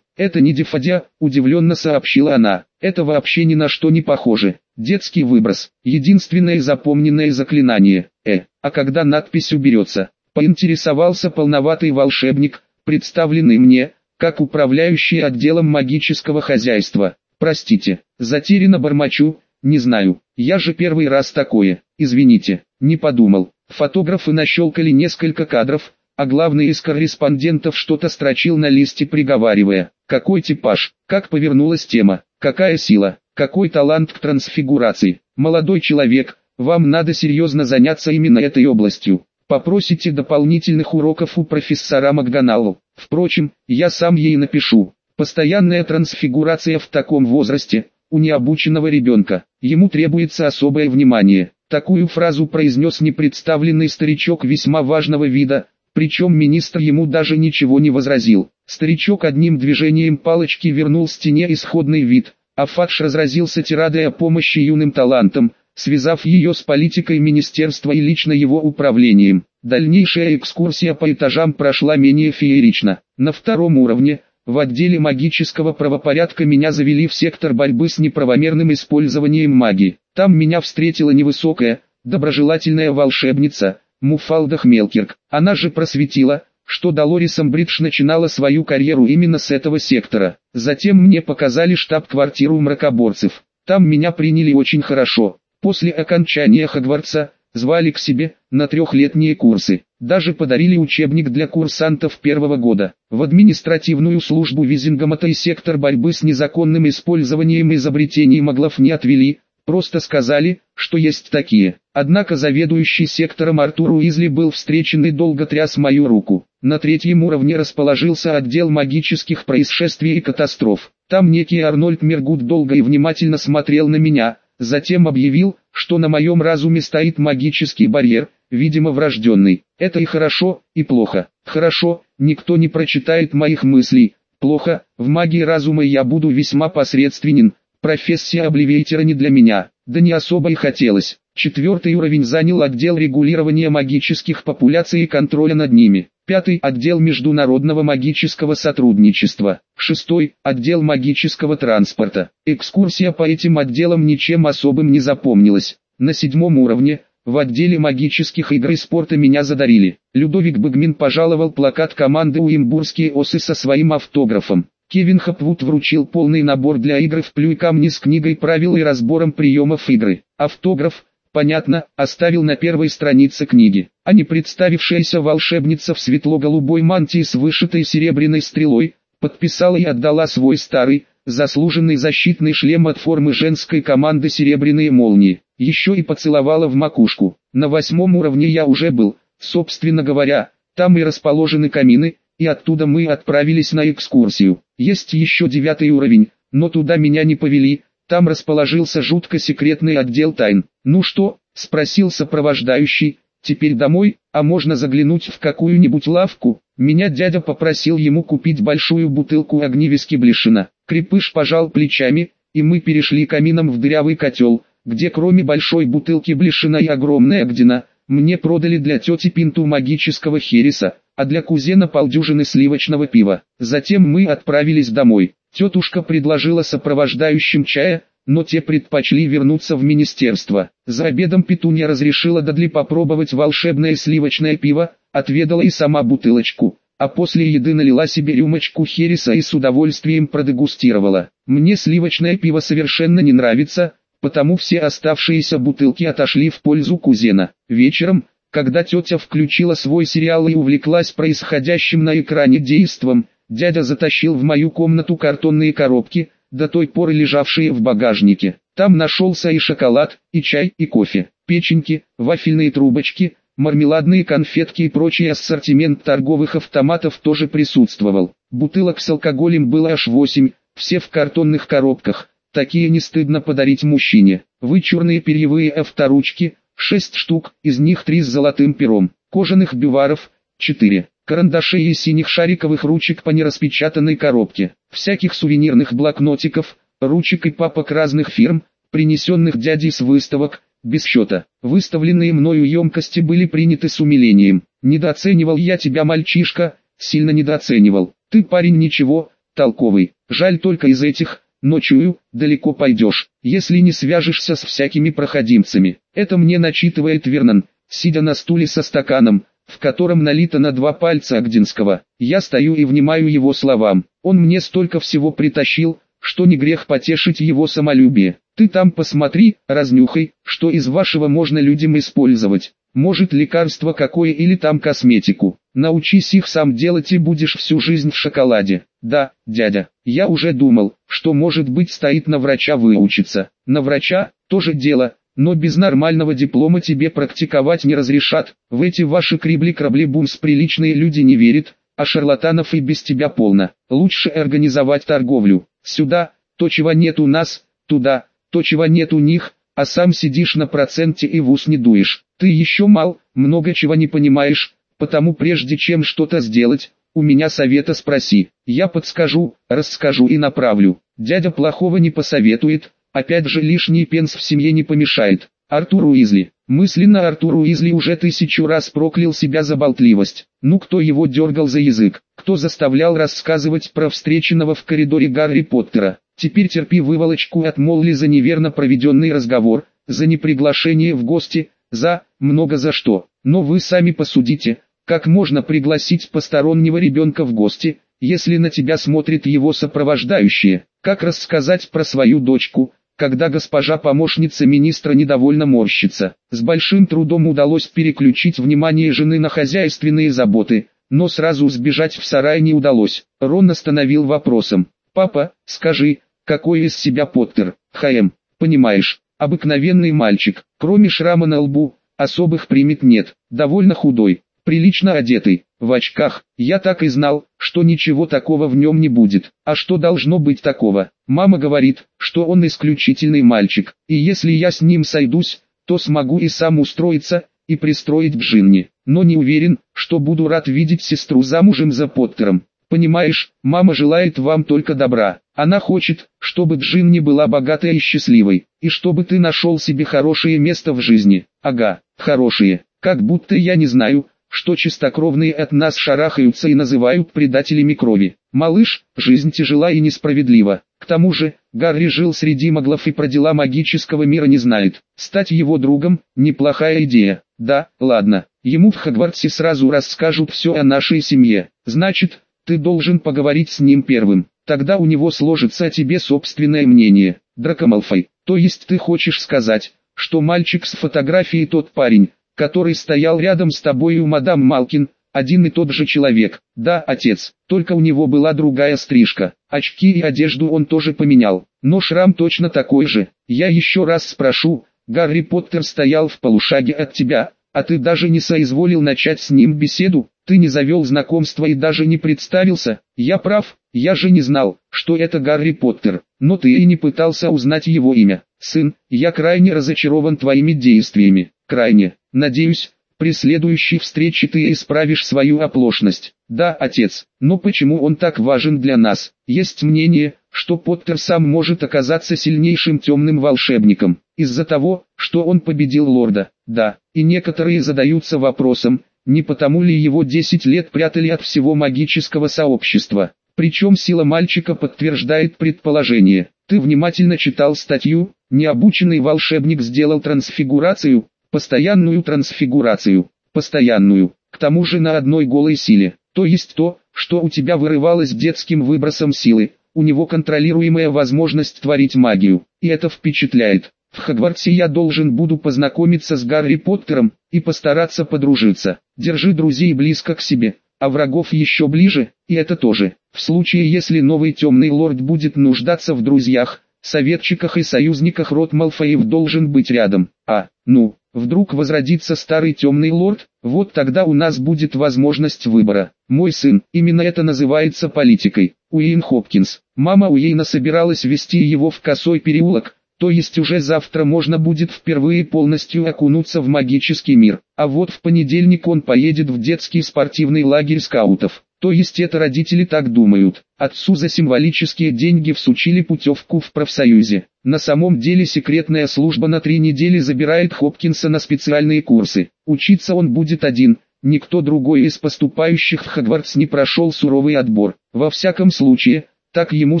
«Это не дефадя», удивленно сообщила она. «Это вообще ни на что не похоже. Детский выброс. Единственное запомненное заклинание. Э, а когда надпись уберется?» Поинтересовался полноватый волшебник, представленный мне, как управляющий отделом магического хозяйства. Простите, затерянно бормочу, не знаю, я же первый раз такое, извините, не подумал. Фотографы нащелкали несколько кадров, а главный из корреспондентов что-то строчил на листе приговаривая, какой типаж, как повернулась тема, какая сила, какой талант к трансфигурации. Молодой человек, вам надо серьезно заняться именно этой областью. Попросите дополнительных уроков у профессора Макдоналлу. Впрочем, я сам ей напишу. Постоянная трансфигурация в таком возрасте, у необученного ребенка, ему требуется особое внимание. Такую фразу произнес непредставленный старичок весьма важного вида, причем министр ему даже ничего не возразил. Старичок одним движением палочки вернул стене исходный вид, а Фадж разразился тирадой о помощи юным талантам, связав ее с политикой министерства и лично его управлением. Дальнейшая экскурсия по этажам прошла менее феерично. На втором уровне, в отделе магического правопорядка меня завели в сектор борьбы с неправомерным использованием магии. Там меня встретила невысокая, доброжелательная волшебница, Муфалда Хмелкирк. Она же просветила, что Долорис Амбридж начинала свою карьеру именно с этого сектора. Затем мне показали штаб-квартиру мракоборцев. Там меня приняли очень хорошо. После окончания Хогвартса, звали к себе, на трехлетние курсы. Даже подарили учебник для курсантов первого года. В административную службу Визингомата и сектор борьбы с незаконным использованием изобретений Маглов не отвели, просто сказали, что есть такие. Однако заведующий сектором Артур Уизли был встречен и долго тряс мою руку. На третьем уровне расположился отдел магических происшествий и катастроф. Там некий Арнольд Мергут долго и внимательно смотрел на меня, затем объявил, что на моем разуме стоит магический барьер, видимо врожденный. Это и хорошо, и плохо. Хорошо, никто не прочитает моих мыслей. Плохо, в магии разума я буду весьма посредственен. Профессия обливейтера не для меня, да не особо и хотелось. Четвертый уровень занял отдел регулирования магических популяций и контроля над ними. Пятый – отдел международного магического сотрудничества. Шестой – отдел магического транспорта. Экскурсия по этим отделам ничем особым не запомнилась. На седьмом уровне, в отделе магических игр и спорта меня задарили. Людовик Багмин пожаловал плакат команды Уимбургские осы со своим автографом. Кевин Хапвуд вручил полный набор для игры в плюй камни с книгой правил и разбором приемов игры. Автограф, понятно, оставил на первой странице книги, а не представившаяся волшебница в светло-голубой мантии с вышитой серебряной стрелой, подписала и отдала свой старый, заслуженный защитный шлем от формы женской команды «Серебряные молнии», еще и поцеловала в макушку. На восьмом уровне я уже был, собственно говоря, там и расположены камины, и оттуда мы отправились на экскурсию. Есть еще девятый уровень, но туда меня не повели, там расположился жутко секретный отдел тайн. «Ну что?» – спросил сопровождающий. «Теперь домой, а можно заглянуть в какую-нибудь лавку?» Меня дядя попросил ему купить большую бутылку огнивиски Блишина. Крепыш пожал плечами, и мы перешли камином в дырявый котел, где кроме большой бутылки Блишина и огромной Агдина, мне продали для тети пинту магического хереса, а для кузена полдюжины сливочного пива. Затем мы отправились домой. Тетушка предложила сопровождающим чая, но те предпочли вернуться в министерство. За обедом Петунья разрешила Дадли попробовать волшебное сливочное пиво, отведала и сама бутылочку, а после еды налила себе рюмочку хереса и с удовольствием продегустировала. Мне сливочное пиво совершенно не нравится, потому все оставшиеся бутылки отошли в пользу кузена. Вечером, когда тетя включила свой сериал и увлеклась происходящим на экране действом, дядя затащил в мою комнату картонные коробки, до той поры лежавшие в багажнике. Там нашелся и шоколад, и чай, и кофе, печеньки, вафельные трубочки, мармеладные конфетки и прочий ассортимент торговых автоматов тоже присутствовал. Бутылок с алкоголем было аж восемь, все в картонных коробках. Такие не стыдно подарить мужчине. Вычурные перьевые авторучки, шесть штук, из них три с золотым пером. Кожаных бюваров, четыре карандашей и синих шариковых ручек по нераспечатанной коробке, всяких сувенирных блокнотиков, ручек и папок разных фирм, принесенных дядей с выставок, без счета. Выставленные мною емкости были приняты с умилением. Недооценивал я тебя, мальчишка, сильно недооценивал. Ты парень ничего, толковый. Жаль только из этих, но чую, далеко пойдешь, если не свяжешься с всякими проходимцами. Это мне начитывает Вернон, сидя на стуле со стаканом, в котором налито на два пальца Агдинского. Я стою и внимаю его словам. Он мне столько всего притащил, что не грех потешить его самолюбие. Ты там посмотри, разнюхай, что из вашего можно людям использовать. Может лекарство какое или там косметику. Научись их сам делать и будешь всю жизнь в шоколаде. Да, дядя, я уже думал, что может быть стоит на врача выучиться. На врача, тоже дело, но без нормального диплома тебе практиковать не разрешат. В эти ваши крибли-крабли-бумс приличные люди не верят, а шарлатанов и без тебя полно. Лучше организовать торговлю. Сюда, то чего нет у нас, туда, то чего нет у них, а сам сидишь на проценте и в ус не дуешь. Ты еще мал, много чего не понимаешь, потому прежде чем что-то сделать, у меня совета спроси. Я подскажу, расскажу и направлю. Дядя плохого не посоветует, опять же лишний пенс в семье не помешает. Артур Уизли. Мысленно Артур Уизли уже тысячу раз проклял себя за болтливость. Ну кто его дергал за язык, кто заставлял рассказывать про встреченного в коридоре Гарри Поттера. Теперь терпи выволочку от Молли за неверно проведенный разговор, за неприглашение в гости, за, много за что. Но вы сами посудите, как можно пригласить постороннего ребенка в гости, если на тебя смотрит его сопровождающие? Как рассказать про свою дочку, когда госпожа помощница министра недовольно морщится? С большим трудом удалось переключить внимание жены на хозяйственные заботы, но сразу сбежать в сарай не удалось. Рон остановил вопросом. «Папа, скажи, какой из себя Поттер?» «ХМ, понимаешь, обыкновенный мальчик, кроме шрама на лбу, особых примет нет, довольно худой, прилично одетый, в очках. Я так и знал, что ничего такого в нем не будет. А что должно быть такого? Мама говорит, что он исключительный мальчик, и если я с ним сойдусь, то смогу и сам устроиться, и пристроить Джинни. Но не уверен, что буду рад видеть сестру замужем за Поттером. Понимаешь, мама желает вам только добра. Она хочет, чтобы Джинни была богатой и счастливой, и чтобы ты нашел себе хорошее место в жизни. Ага, хорошее. Как будто я не знаю, что чистокровные от нас шарахаются и называют предателями крови. Малыш, жизнь тяжела и несправедлива. К тому же, Гарри жил среди маглов и про дела магического мира не знает. Стать его другом – неплохая идея. Да, ладно, ему в Хогвартсе сразу расскажут все о нашей семье. Значит, ты должен поговорить с ним первым. Тогда у него сложится о тебе собственное мнение. Драко Малфой, то есть ты хочешь сказать, что мальчик с фотографией тот парень, который стоял рядом с тобой у мадам Малкин, один и тот же человек. Да, отец, только у него была другая стрижка. Очки и одежду он тоже поменял. Но шрам точно такой же. Я еще раз спрошу, Гарри Поттер стоял в полушаге от тебя, а ты даже не соизволил начать с ним беседу, ты не завел знакомства и даже не представился. Я прав, я же не знал, что это Гарри Поттер, но ты и не пытался узнать его имя. Сын, я крайне разочарован твоими действиями, крайне. Надеюсь, при следующей встрече ты исправишь свою оплошность. Да, отец, но почему он так важен для нас? Есть мнение, что Поттер сам может оказаться сильнейшим темным волшебником, из-за того, что он победил лорда. Да, и некоторые задаются вопросом, не потому ли его 10 лет прятали от всего магического сообщества. Причем сила мальчика подтверждает предположение. Ты внимательно читал статью, необученный волшебник сделал трансфигурацию, постоянную трансфигурацию, постоянную, к тому же на одной голой силе, то есть то, что у тебя вырывалось детским выбросом силы, у него контролируемая возможность творить магию, и это впечатляет. В Хогвартсе я должен буду познакомиться с Гарри Поттером, и постараться подружиться. Держи друзей близко к себе, а врагов еще ближе, и это тоже. В случае если новый темный лорд будет нуждаться в друзьях, советчиках и союзниках род Малфоев должен быть рядом. А, ну, Вдруг возродится старый темный лорд, вот тогда у нас будет возможность выбора. Мой сын, именно это называется политикой. Уэйн Хопкинс. Мама Уэйна собиралась вести его в косой переулок, то есть уже завтра можно будет впервые полностью окунуться в магический мир. А вот в понедельник он поедет в детский спортивный лагерь скаутов. То есть это родители так думают. Отцу за символические деньги всучили путевку в профсоюзе. На самом деле секретная служба на три недели забирает Хопкинса на специальные курсы. Учиться он будет один, никто другой из поступающих в Хогвартс не прошел суровый отбор. Во всяком случае, так ему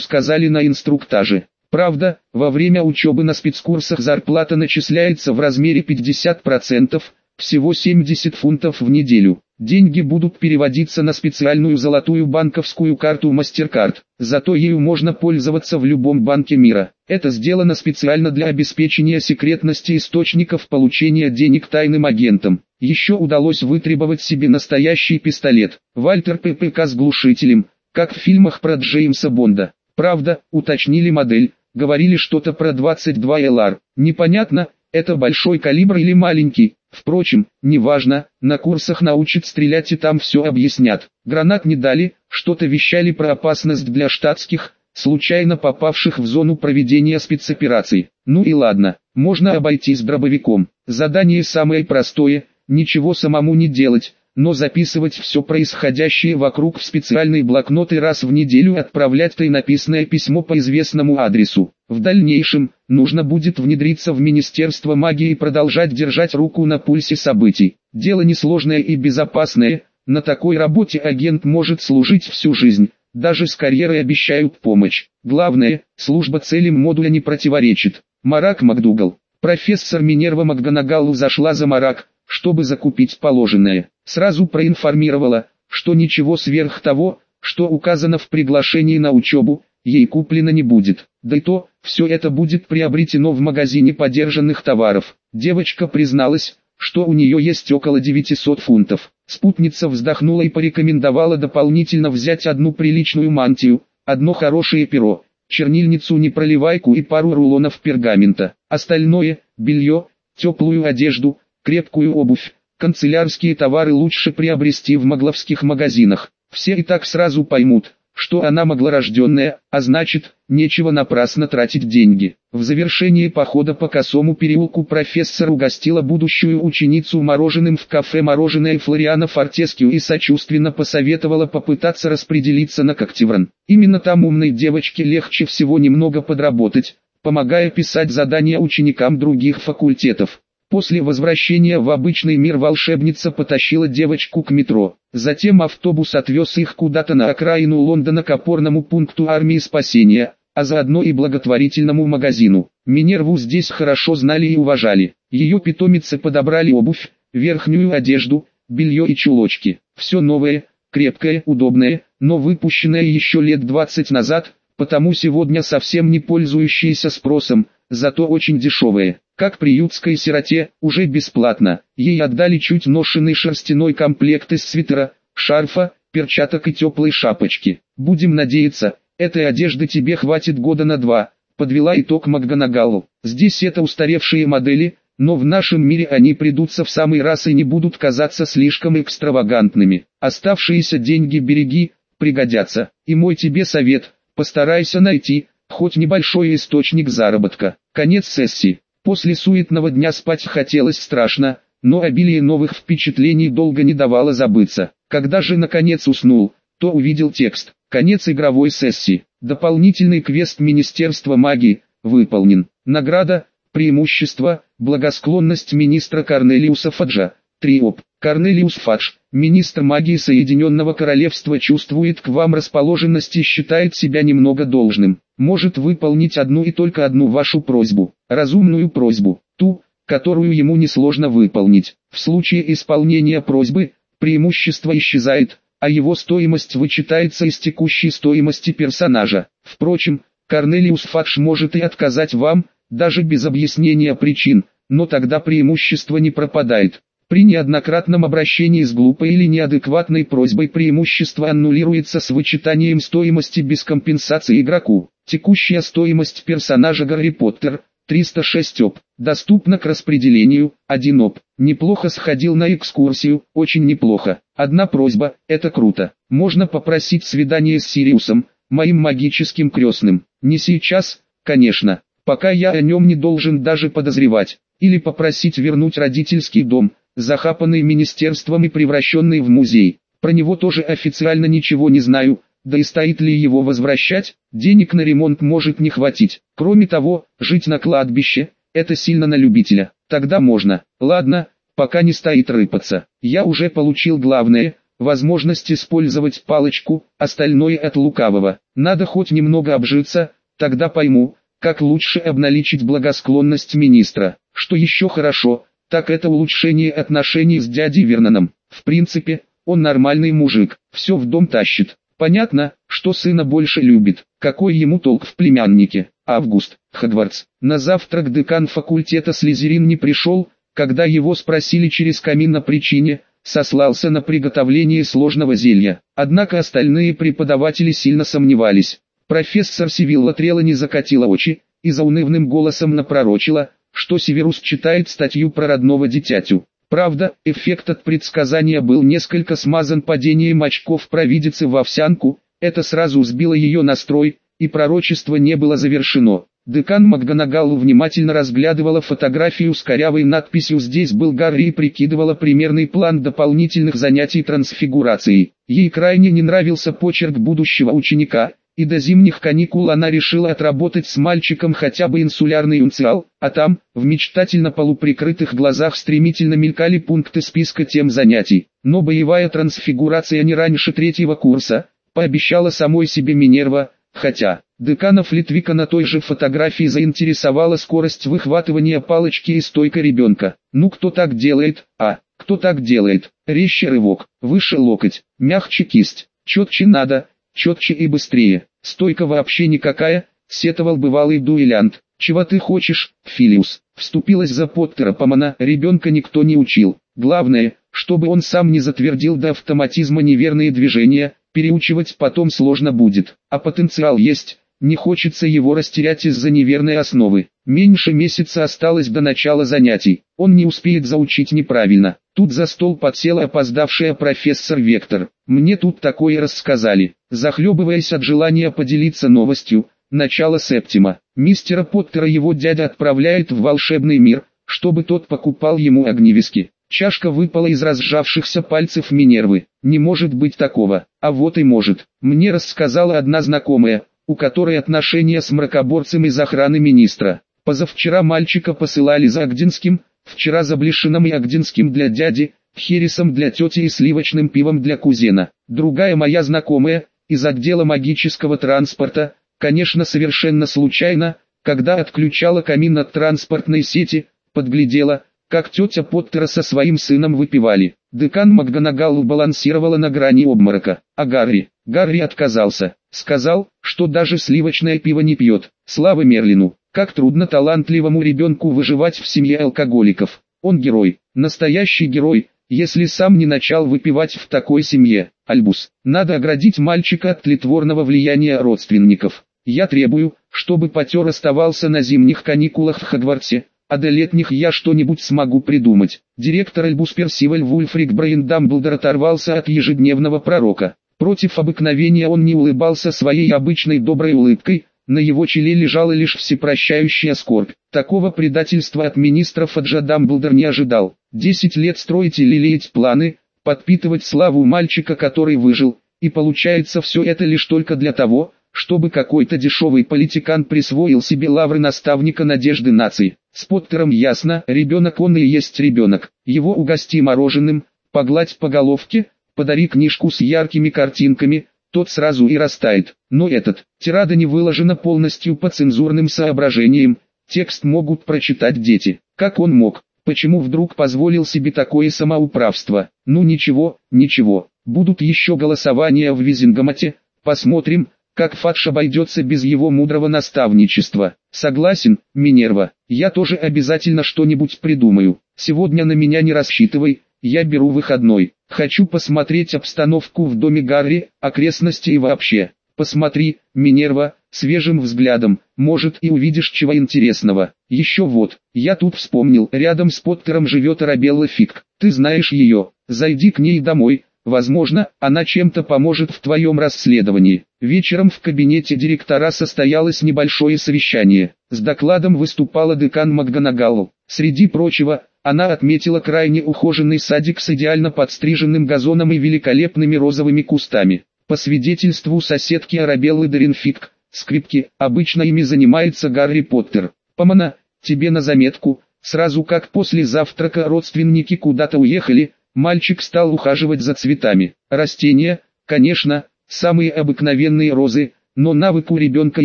сказали на инструктаже. Правда, во время учебы на спецкурсах зарплата начисляется в размере 50%, всего 70 фунтов в неделю. Деньги будут переводиться на специальную золотую банковскую карту MasterCard, зато ею можно пользоваться в любом банке мира. Это сделано специально для обеспечения секретности источников получения денег тайным агентам. Еще удалось вытребовать себе настоящий пистолет. Вальтер ППК с глушителем, как в фильмах про Джеймса Бонда. Правда, уточнили модель, говорили что-то про 22 LR. Непонятно, это большой калибр или маленький. Впрочем, неважно, на курсах научат стрелять и там все объяснят. Гранат не дали, что-то вещали про опасность для штатских, случайно попавших в зону проведения спецопераций. Ну и ладно, можно обойтись дробовиком. Задание самое простое, ничего самому не делать, но записывать все происходящее вокруг в специальный блокнот и раз в неделю отправлять тайнописное письмо по известному адресу. В дальнейшем, нужно будет внедриться в Министерство магии и продолжать держать руку на пульсе событий. Дело несложное и безопасное, на такой работе агент может служить всю жизнь, даже с карьерой обещают помощь. Главное, служба целям модуля не противоречит. Марак МакДугал. Профессор Минерва МакГонагалу зашла за Марак, чтобы закупить положенное. Сразу проинформировала, что ничего сверх того, что указано в приглашении на учебу, ей куплено не будет. Да и то, все это будет приобретено в магазине подержанных товаров. Девочка призналась, что у нее есть около 900 фунтов. Спутница вздохнула и порекомендовала дополнительно взять одну приличную мантию, одно хорошее перо, чернильницу непроливайку и пару рулонов пергамента. Остальное, белье, теплую одежду, крепкую обувь, канцелярские товары лучше приобрести в магловских магазинах. Все и так сразу поймут, что она маглорожденная, а значит, нечего напрасно тратить деньги. В завершении похода по косому переулку профессор угостила будущую ученицу мороженым в кафе «Мороженое» Флориана Фортескию и сочувственно посоветовала попытаться распределиться на Коктевран. Именно там умной девочке легче всего немного подработать, помогая писать задания ученикам других факультетов. После возвращения в обычный мир волшебница потащила девочку к метро. Затем автобус отвез их куда-то на окраину Лондона к опорному пункту армии спасения, а заодно и благотворительному магазину. Минерву здесь хорошо знали и уважали. Ее питомицы подобрали обувь, верхнюю одежду, белье и чулочки. Все новое, крепкое, удобное, но выпущенное еще лет 20 назад, потому сегодня совсем не пользующееся спросом, зато очень дешевое. Как приютской сироте, уже бесплатно, ей отдали чуть ношенный шерстяной комплект из свитера, шарфа, перчаток и теплой шапочки. Будем надеяться, этой одежды тебе хватит года на два, подвела итог Макганагалу. Здесь это устаревшие модели, но в нашем мире они придутся в самый раз и не будут казаться слишком экстравагантными. Оставшиеся деньги береги, пригодятся. И мой тебе совет, постарайся найти, хоть небольшой источник заработка. Конец сессии. После суетного дня спать хотелось страшно, но обилие новых впечатлений долго не давало забыться. Когда же наконец уснул, то увидел текст. Конец игровой сессии. Дополнительный квест Министерства магии выполнен. Награда, преимущество, благосклонность министра Корнелиуса Фаджа. Триоп. Корнелиус Фадж, министр магии Соединенного Королевства чувствует к вам расположенность и считает себя немного должным. Может выполнить одну и только одну вашу просьбу, разумную просьбу, ту, которую ему несложно выполнить. В случае исполнения просьбы, преимущество исчезает, а его стоимость вычитается из текущей стоимости персонажа. Впрочем, Корнелиус Фадж может и отказать вам, даже без объяснения причин, но тогда преимущество не пропадает. При неоднократном обращении с глупой или неадекватной просьбой преимущество аннулируется с вычитанием стоимости без компенсации игроку. Текущая стоимость персонажа Гарри Поттер 306 оп. Доступна к распределению 1 оп. Неплохо сходил на экскурсию, очень неплохо. Одна просьба, это круто. Можно попросить свидание с Сириусом, моим магическим крестным. Не сейчас, конечно, пока я о нем не должен даже подозревать. Или попросить вернуть родительский дом, захапанный министерством и превращенный в музей. Про него тоже официально ничего не знаю, да и стоит ли его возвращать, денег на ремонт может не хватить. Кроме того, жить на кладбище, это сильно на любителя. Тогда можно. Ладно, пока не стоит рыпаться. Я уже получил главное, возможность использовать палочку, остальное от лукавого. Надо хоть немного обжиться, тогда пойму, как лучше обналичить благосклонность министра. Что еще хорошо, так это улучшение отношений с дядей Верноном. В принципе, он нормальный мужик, все в дом тащит. Понятно, что сына больше любит, какой ему толк в племяннике. Август, Хогвартс. На завтрак декан факультета Слизерин не пришел, Когда его спросили через камин о причине, сослался на приготовление сложного зелья. Однако остальные преподаватели сильно сомневались. Профессор Сивилла Трела не закатила очи, и заунывным голосом напророчила, что Северус читает статью про родного дитятю. Правда, эффект от предсказания был несколько смазан падением очков провидицы в овсянку, это сразу сбило ее настрой, и пророчество не было завершено. Декан Макганагалу внимательно разглядывала фотографию с корявой надписью «Здесь был Гарри» и прикидывала примерный план дополнительных занятий трансфигурацией. Ей крайне не нравился почерк будущего ученика, и до зимних каникул она решила отработать с мальчиком хотя бы инсулярный унциал, а там, в мечтательно полуприкрытых глазах стремительно мелькали пункты списка тем занятий. Но боевая трансфигурация не раньше третьего курса, пообещала самой себе Минерва, хотя, деканов Литвика на той же фотографии заинтересовала скорость выхватывания палочки и стойка ребенка. Ну кто так делает, а, кто так делает, резче рывок, выше локоть, мягче кисть, четче надо, четче и быстрее. Стойка вообще никакая, сетовал бывалый дуэлянт. «Чего ты хочешь, Филиус?» Вступилась за Поттера Помана, ребенка никто не учил. Главное, чтобы он сам не затвердил до автоматизма неверные движения, переучивать потом сложно будет. А потенциал есть, не хочется его растерять из-за неверной основы. Меньше месяца осталось до начала занятий, он не успеет заучить неправильно. Тут за стол подсела опоздавшая профессор Вектор. Мне тут такое рассказали. Захлебываясь от желания поделиться новостью, начало септима. Мистера Поттера его дядя отправляет в волшебный мир, чтобы тот покупал ему огневиски. Чашка выпала из разжавшихся пальцев Минервы. Не может быть такого. А вот и может. Мне рассказала одна знакомая, у которой отношения с мракоборцем из охраны министра. Позавчера мальчика посылали за Агдинским, Вчера за Блешином и Агдинским для дяди, Хересом для тети и сливочным пивом для кузена. Другая моя знакомая, из отдела магического транспорта, конечно совершенно случайно, когда отключала камин от транспортной сети, подглядела, как тетя Поттера со своим сыном выпивали. Декан Макганагалу балансировала на грани обморока, а Гарри, Гарри отказался, сказал, что даже сливочное пиво не пьет. Слава Мерлину, как трудно талантливому ребенку выживать в семье алкоголиков. Он герой, настоящий герой, если сам не начал выпивать в такой семье. Альбус, надо оградить мальчика от тлетворного влияния родственников. Я требую, чтобы Потер оставался на зимних каникулах в Хогвартсе, а до летних я что-нибудь смогу придумать. Директор Альбус Персиваль Вульфрик Брейн Дамблдор оторвался от ежедневного пророка. Против обыкновения он не улыбался своей обычной доброй улыбкой, на его челе лежала лишь всепрощающая скорбь. Такого предательства от министра Фаджа Дамблдор не ожидал. Десять лет строить и лелеять планы, подпитывать славу мальчика, который выжил, и получается все это лишь только для того, чтобы какой-то дешевый политикан присвоил себе лавры наставника надежды нации. С Поттером ясно, ребенок он и есть ребенок. Его угости мороженым, погладь по головке, подари книжку с яркими картинками, тот сразу и растает. Но этот, тирада не выложена полностью по цензурным соображениям, текст могут прочитать дети. Как он мог? Почему вдруг позволил себе такое самоуправство? Ну ничего, ничего, будут еще голосования в Визингомате, посмотрим, как Фадж обойдется без его мудрого наставничества. Согласен, Минерва, я тоже обязательно что-нибудь придумаю. Сегодня на меня не рассчитывай, я беру выходной. Хочу посмотреть обстановку в доме Гарри, окрестности и вообще. Посмотри, Минерва, свежим взглядом, может и увидишь чего интересного. Еще вот, я тут вспомнил, рядом с Поттером живет Арабелла Фик. Ты знаешь ее, зайди к ней домой, возможно, она чем-то поможет в твоем расследовании. Вечером в кабинете директора состоялось небольшое совещание. С докладом выступала декан Макганагалл. Среди прочего, она отметила крайне ухоженный садик с идеально подстриженным газоном и великолепными розовыми кустами. По свидетельству соседки Арабеллы Доринфик, скрипки, обычно ими занимается Гарри Поттер. Помана, тебе на заметку, сразу как после завтрака родственники куда-то уехали, мальчик стал ухаживать за цветами. Растения, конечно, самые обыкновенные розы, но навык у ребенка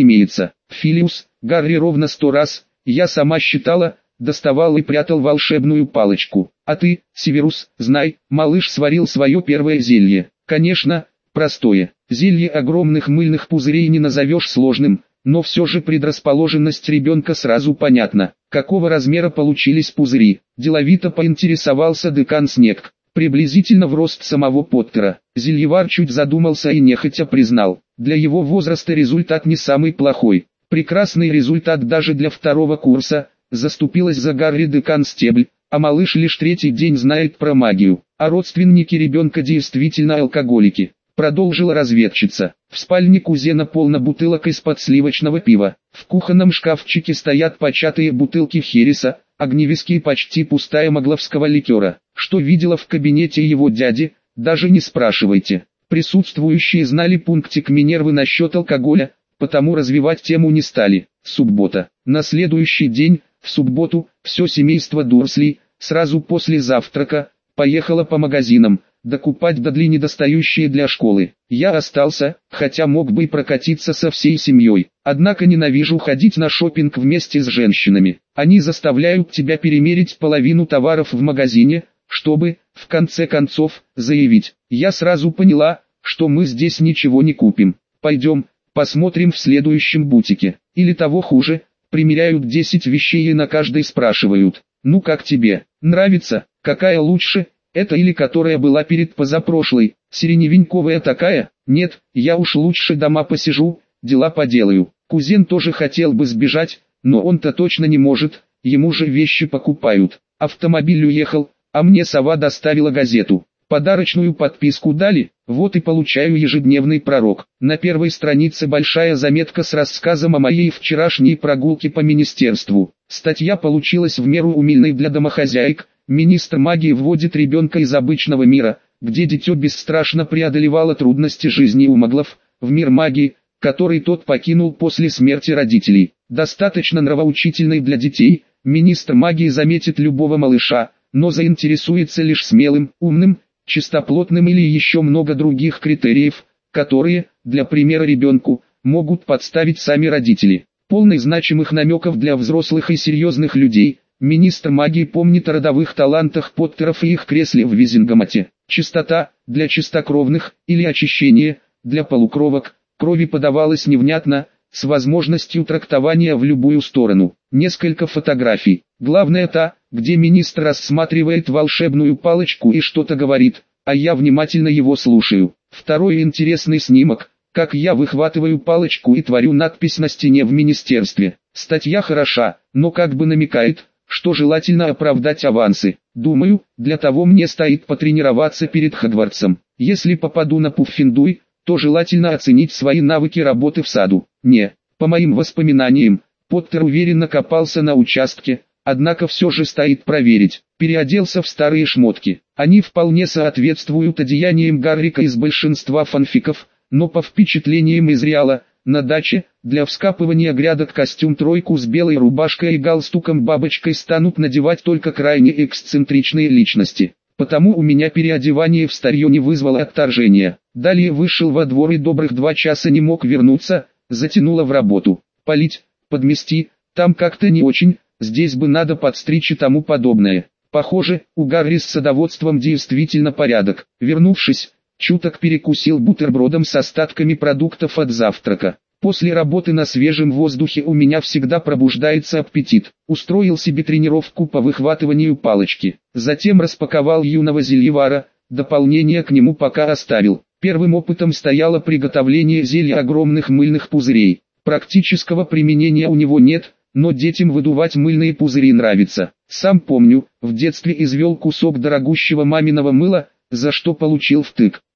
имеется. Филиус, Гарри ровно сто раз, я сама считала, доставал и прятал волшебную палочку. А ты, Северус, знай, малыш сварил свое первое зелье. Конечно, простое. Зелье огромных мыльных пузырей не назовешь сложным, но все же предрасположенность ребенка сразу понятна. Какого размера получились пузыри? Деловито поинтересовался декан Снег. Приблизительно в рост самого Поттера. Зельевар чуть задумался и нехотя признал. Для его возраста результат не самый плохой. Прекрасный результат даже для второго курса. Заступилась за Гарри декан Стебль, а малыш лишь третий день знает про магию. А родственники ребенка действительно алкоголики. Продолжила разведчица. В спальне кузена полно бутылок из-под сливочного пива. В кухонном шкафчике стоят початые бутылки хереса, огневиски и почти пустая могловского ликера. Что видела в кабинете его дяди, даже не спрашивайте. Присутствующие знали пунктик Минервы насчет алкоголя, потому развивать тему не стали. Суббота. На следующий день, в субботу, все семейство Дурсли, сразу после завтрака, поехало по магазинам, докупать Дадли недостающие для школы. Я остался, хотя мог бы прокатиться со всей семьей. Однако ненавижу ходить на шопинг вместе с женщинами. Они заставляют тебя перемерить половину товаров в магазине, чтобы, в конце концов, заявить. Я сразу поняла, что мы здесь ничего не купим. Пойдем, посмотрим в следующем бутике. Или того хуже, примеряют 10 вещей и на каждой спрашивают. Ну как тебе, нравится, какая лучше, это или которая была перед позапрошлой, сиреневеньковая такая? Нет, я уж лучше дома посижу, дела поделаю. Кузен тоже хотел бы сбежать, но он-то точно не может, ему же вещи покупают. Автомобиль уехал, а мне сова доставила газету. Подарочную подписку дали, вот и получаю ежедневный пророк. На первой странице большая заметка с рассказом о моей вчерашней прогулке по министерству. Статья получилась в меру умильной для домохозяек, Министр магии вводит ребенка из обычного мира, где дитё бесстрашно преодолевало трудности жизни у маглов, в мир магии, который тот покинул после смерти родителей. Достаточно нравоучительный для детей, министр магии заметит любого малыша, но заинтересуется лишь смелым, умным, чистоплотным или еще много других критериев, которые, для примера ребенку, могут подставить сами родители. Полный значимых намеков для взрослых и серьезных людей, Министр магии помнит о родовых талантах Поттеров и их кресле в Визингомате. Чистота, для чистокровных, или очищение, для полукровок, крови подавалась невнятно, с возможностью трактования в любую сторону. Несколько фотографий. Главное та, где министр рассматривает волшебную палочку и что-то говорит, а я внимательно его слушаю. Второй интересный снимок, как я выхватываю палочку и творю надпись на стене в министерстве. Статья хороша, но как бы намекает, что желательно оправдать авансы. Думаю, для того мне стоит потренироваться перед Хогвартсом. Если попаду на Пуффиндуй, то желательно оценить свои навыки работы в саду. Не, по моим воспоминаниям, Поттер уверенно копался на участке, однако все же стоит проверить. Переоделся в старые шмотки. Они вполне соответствуют одеяниям Гаррика из большинства фанфиков, но по впечатлениям из Реала, на даче, для вскапывания грядок костюм-тройку с белой рубашкой и галстуком-бабочкой станут надевать только крайне эксцентричные личности. Потому у меня переодевание в старье не вызвало отторжения. Далее вышел во двор и добрых два часа не мог вернуться, затянуло в работу. Полить, подмести, там как-то не очень, здесь бы надо подстричь и тому подобное. Похоже, у Гарри с садоводством действительно порядок. Вернувшись, чуток перекусил бутербродом с остатками продуктов от завтрака. После работы на свежем воздухе у меня всегда пробуждается аппетит. Устроил себе тренировку по выхватыванию палочки. Затем распаковал юного зельевара, дополнение к нему пока оставил. Первым опытом стояло приготовление зелья огромных мыльных пузырей. Практического применения у него нет, но детям выдувать мыльные пузыри нравится. Сам помню, в детстве извел кусок дорогущего маминого мыла, за что получил втык.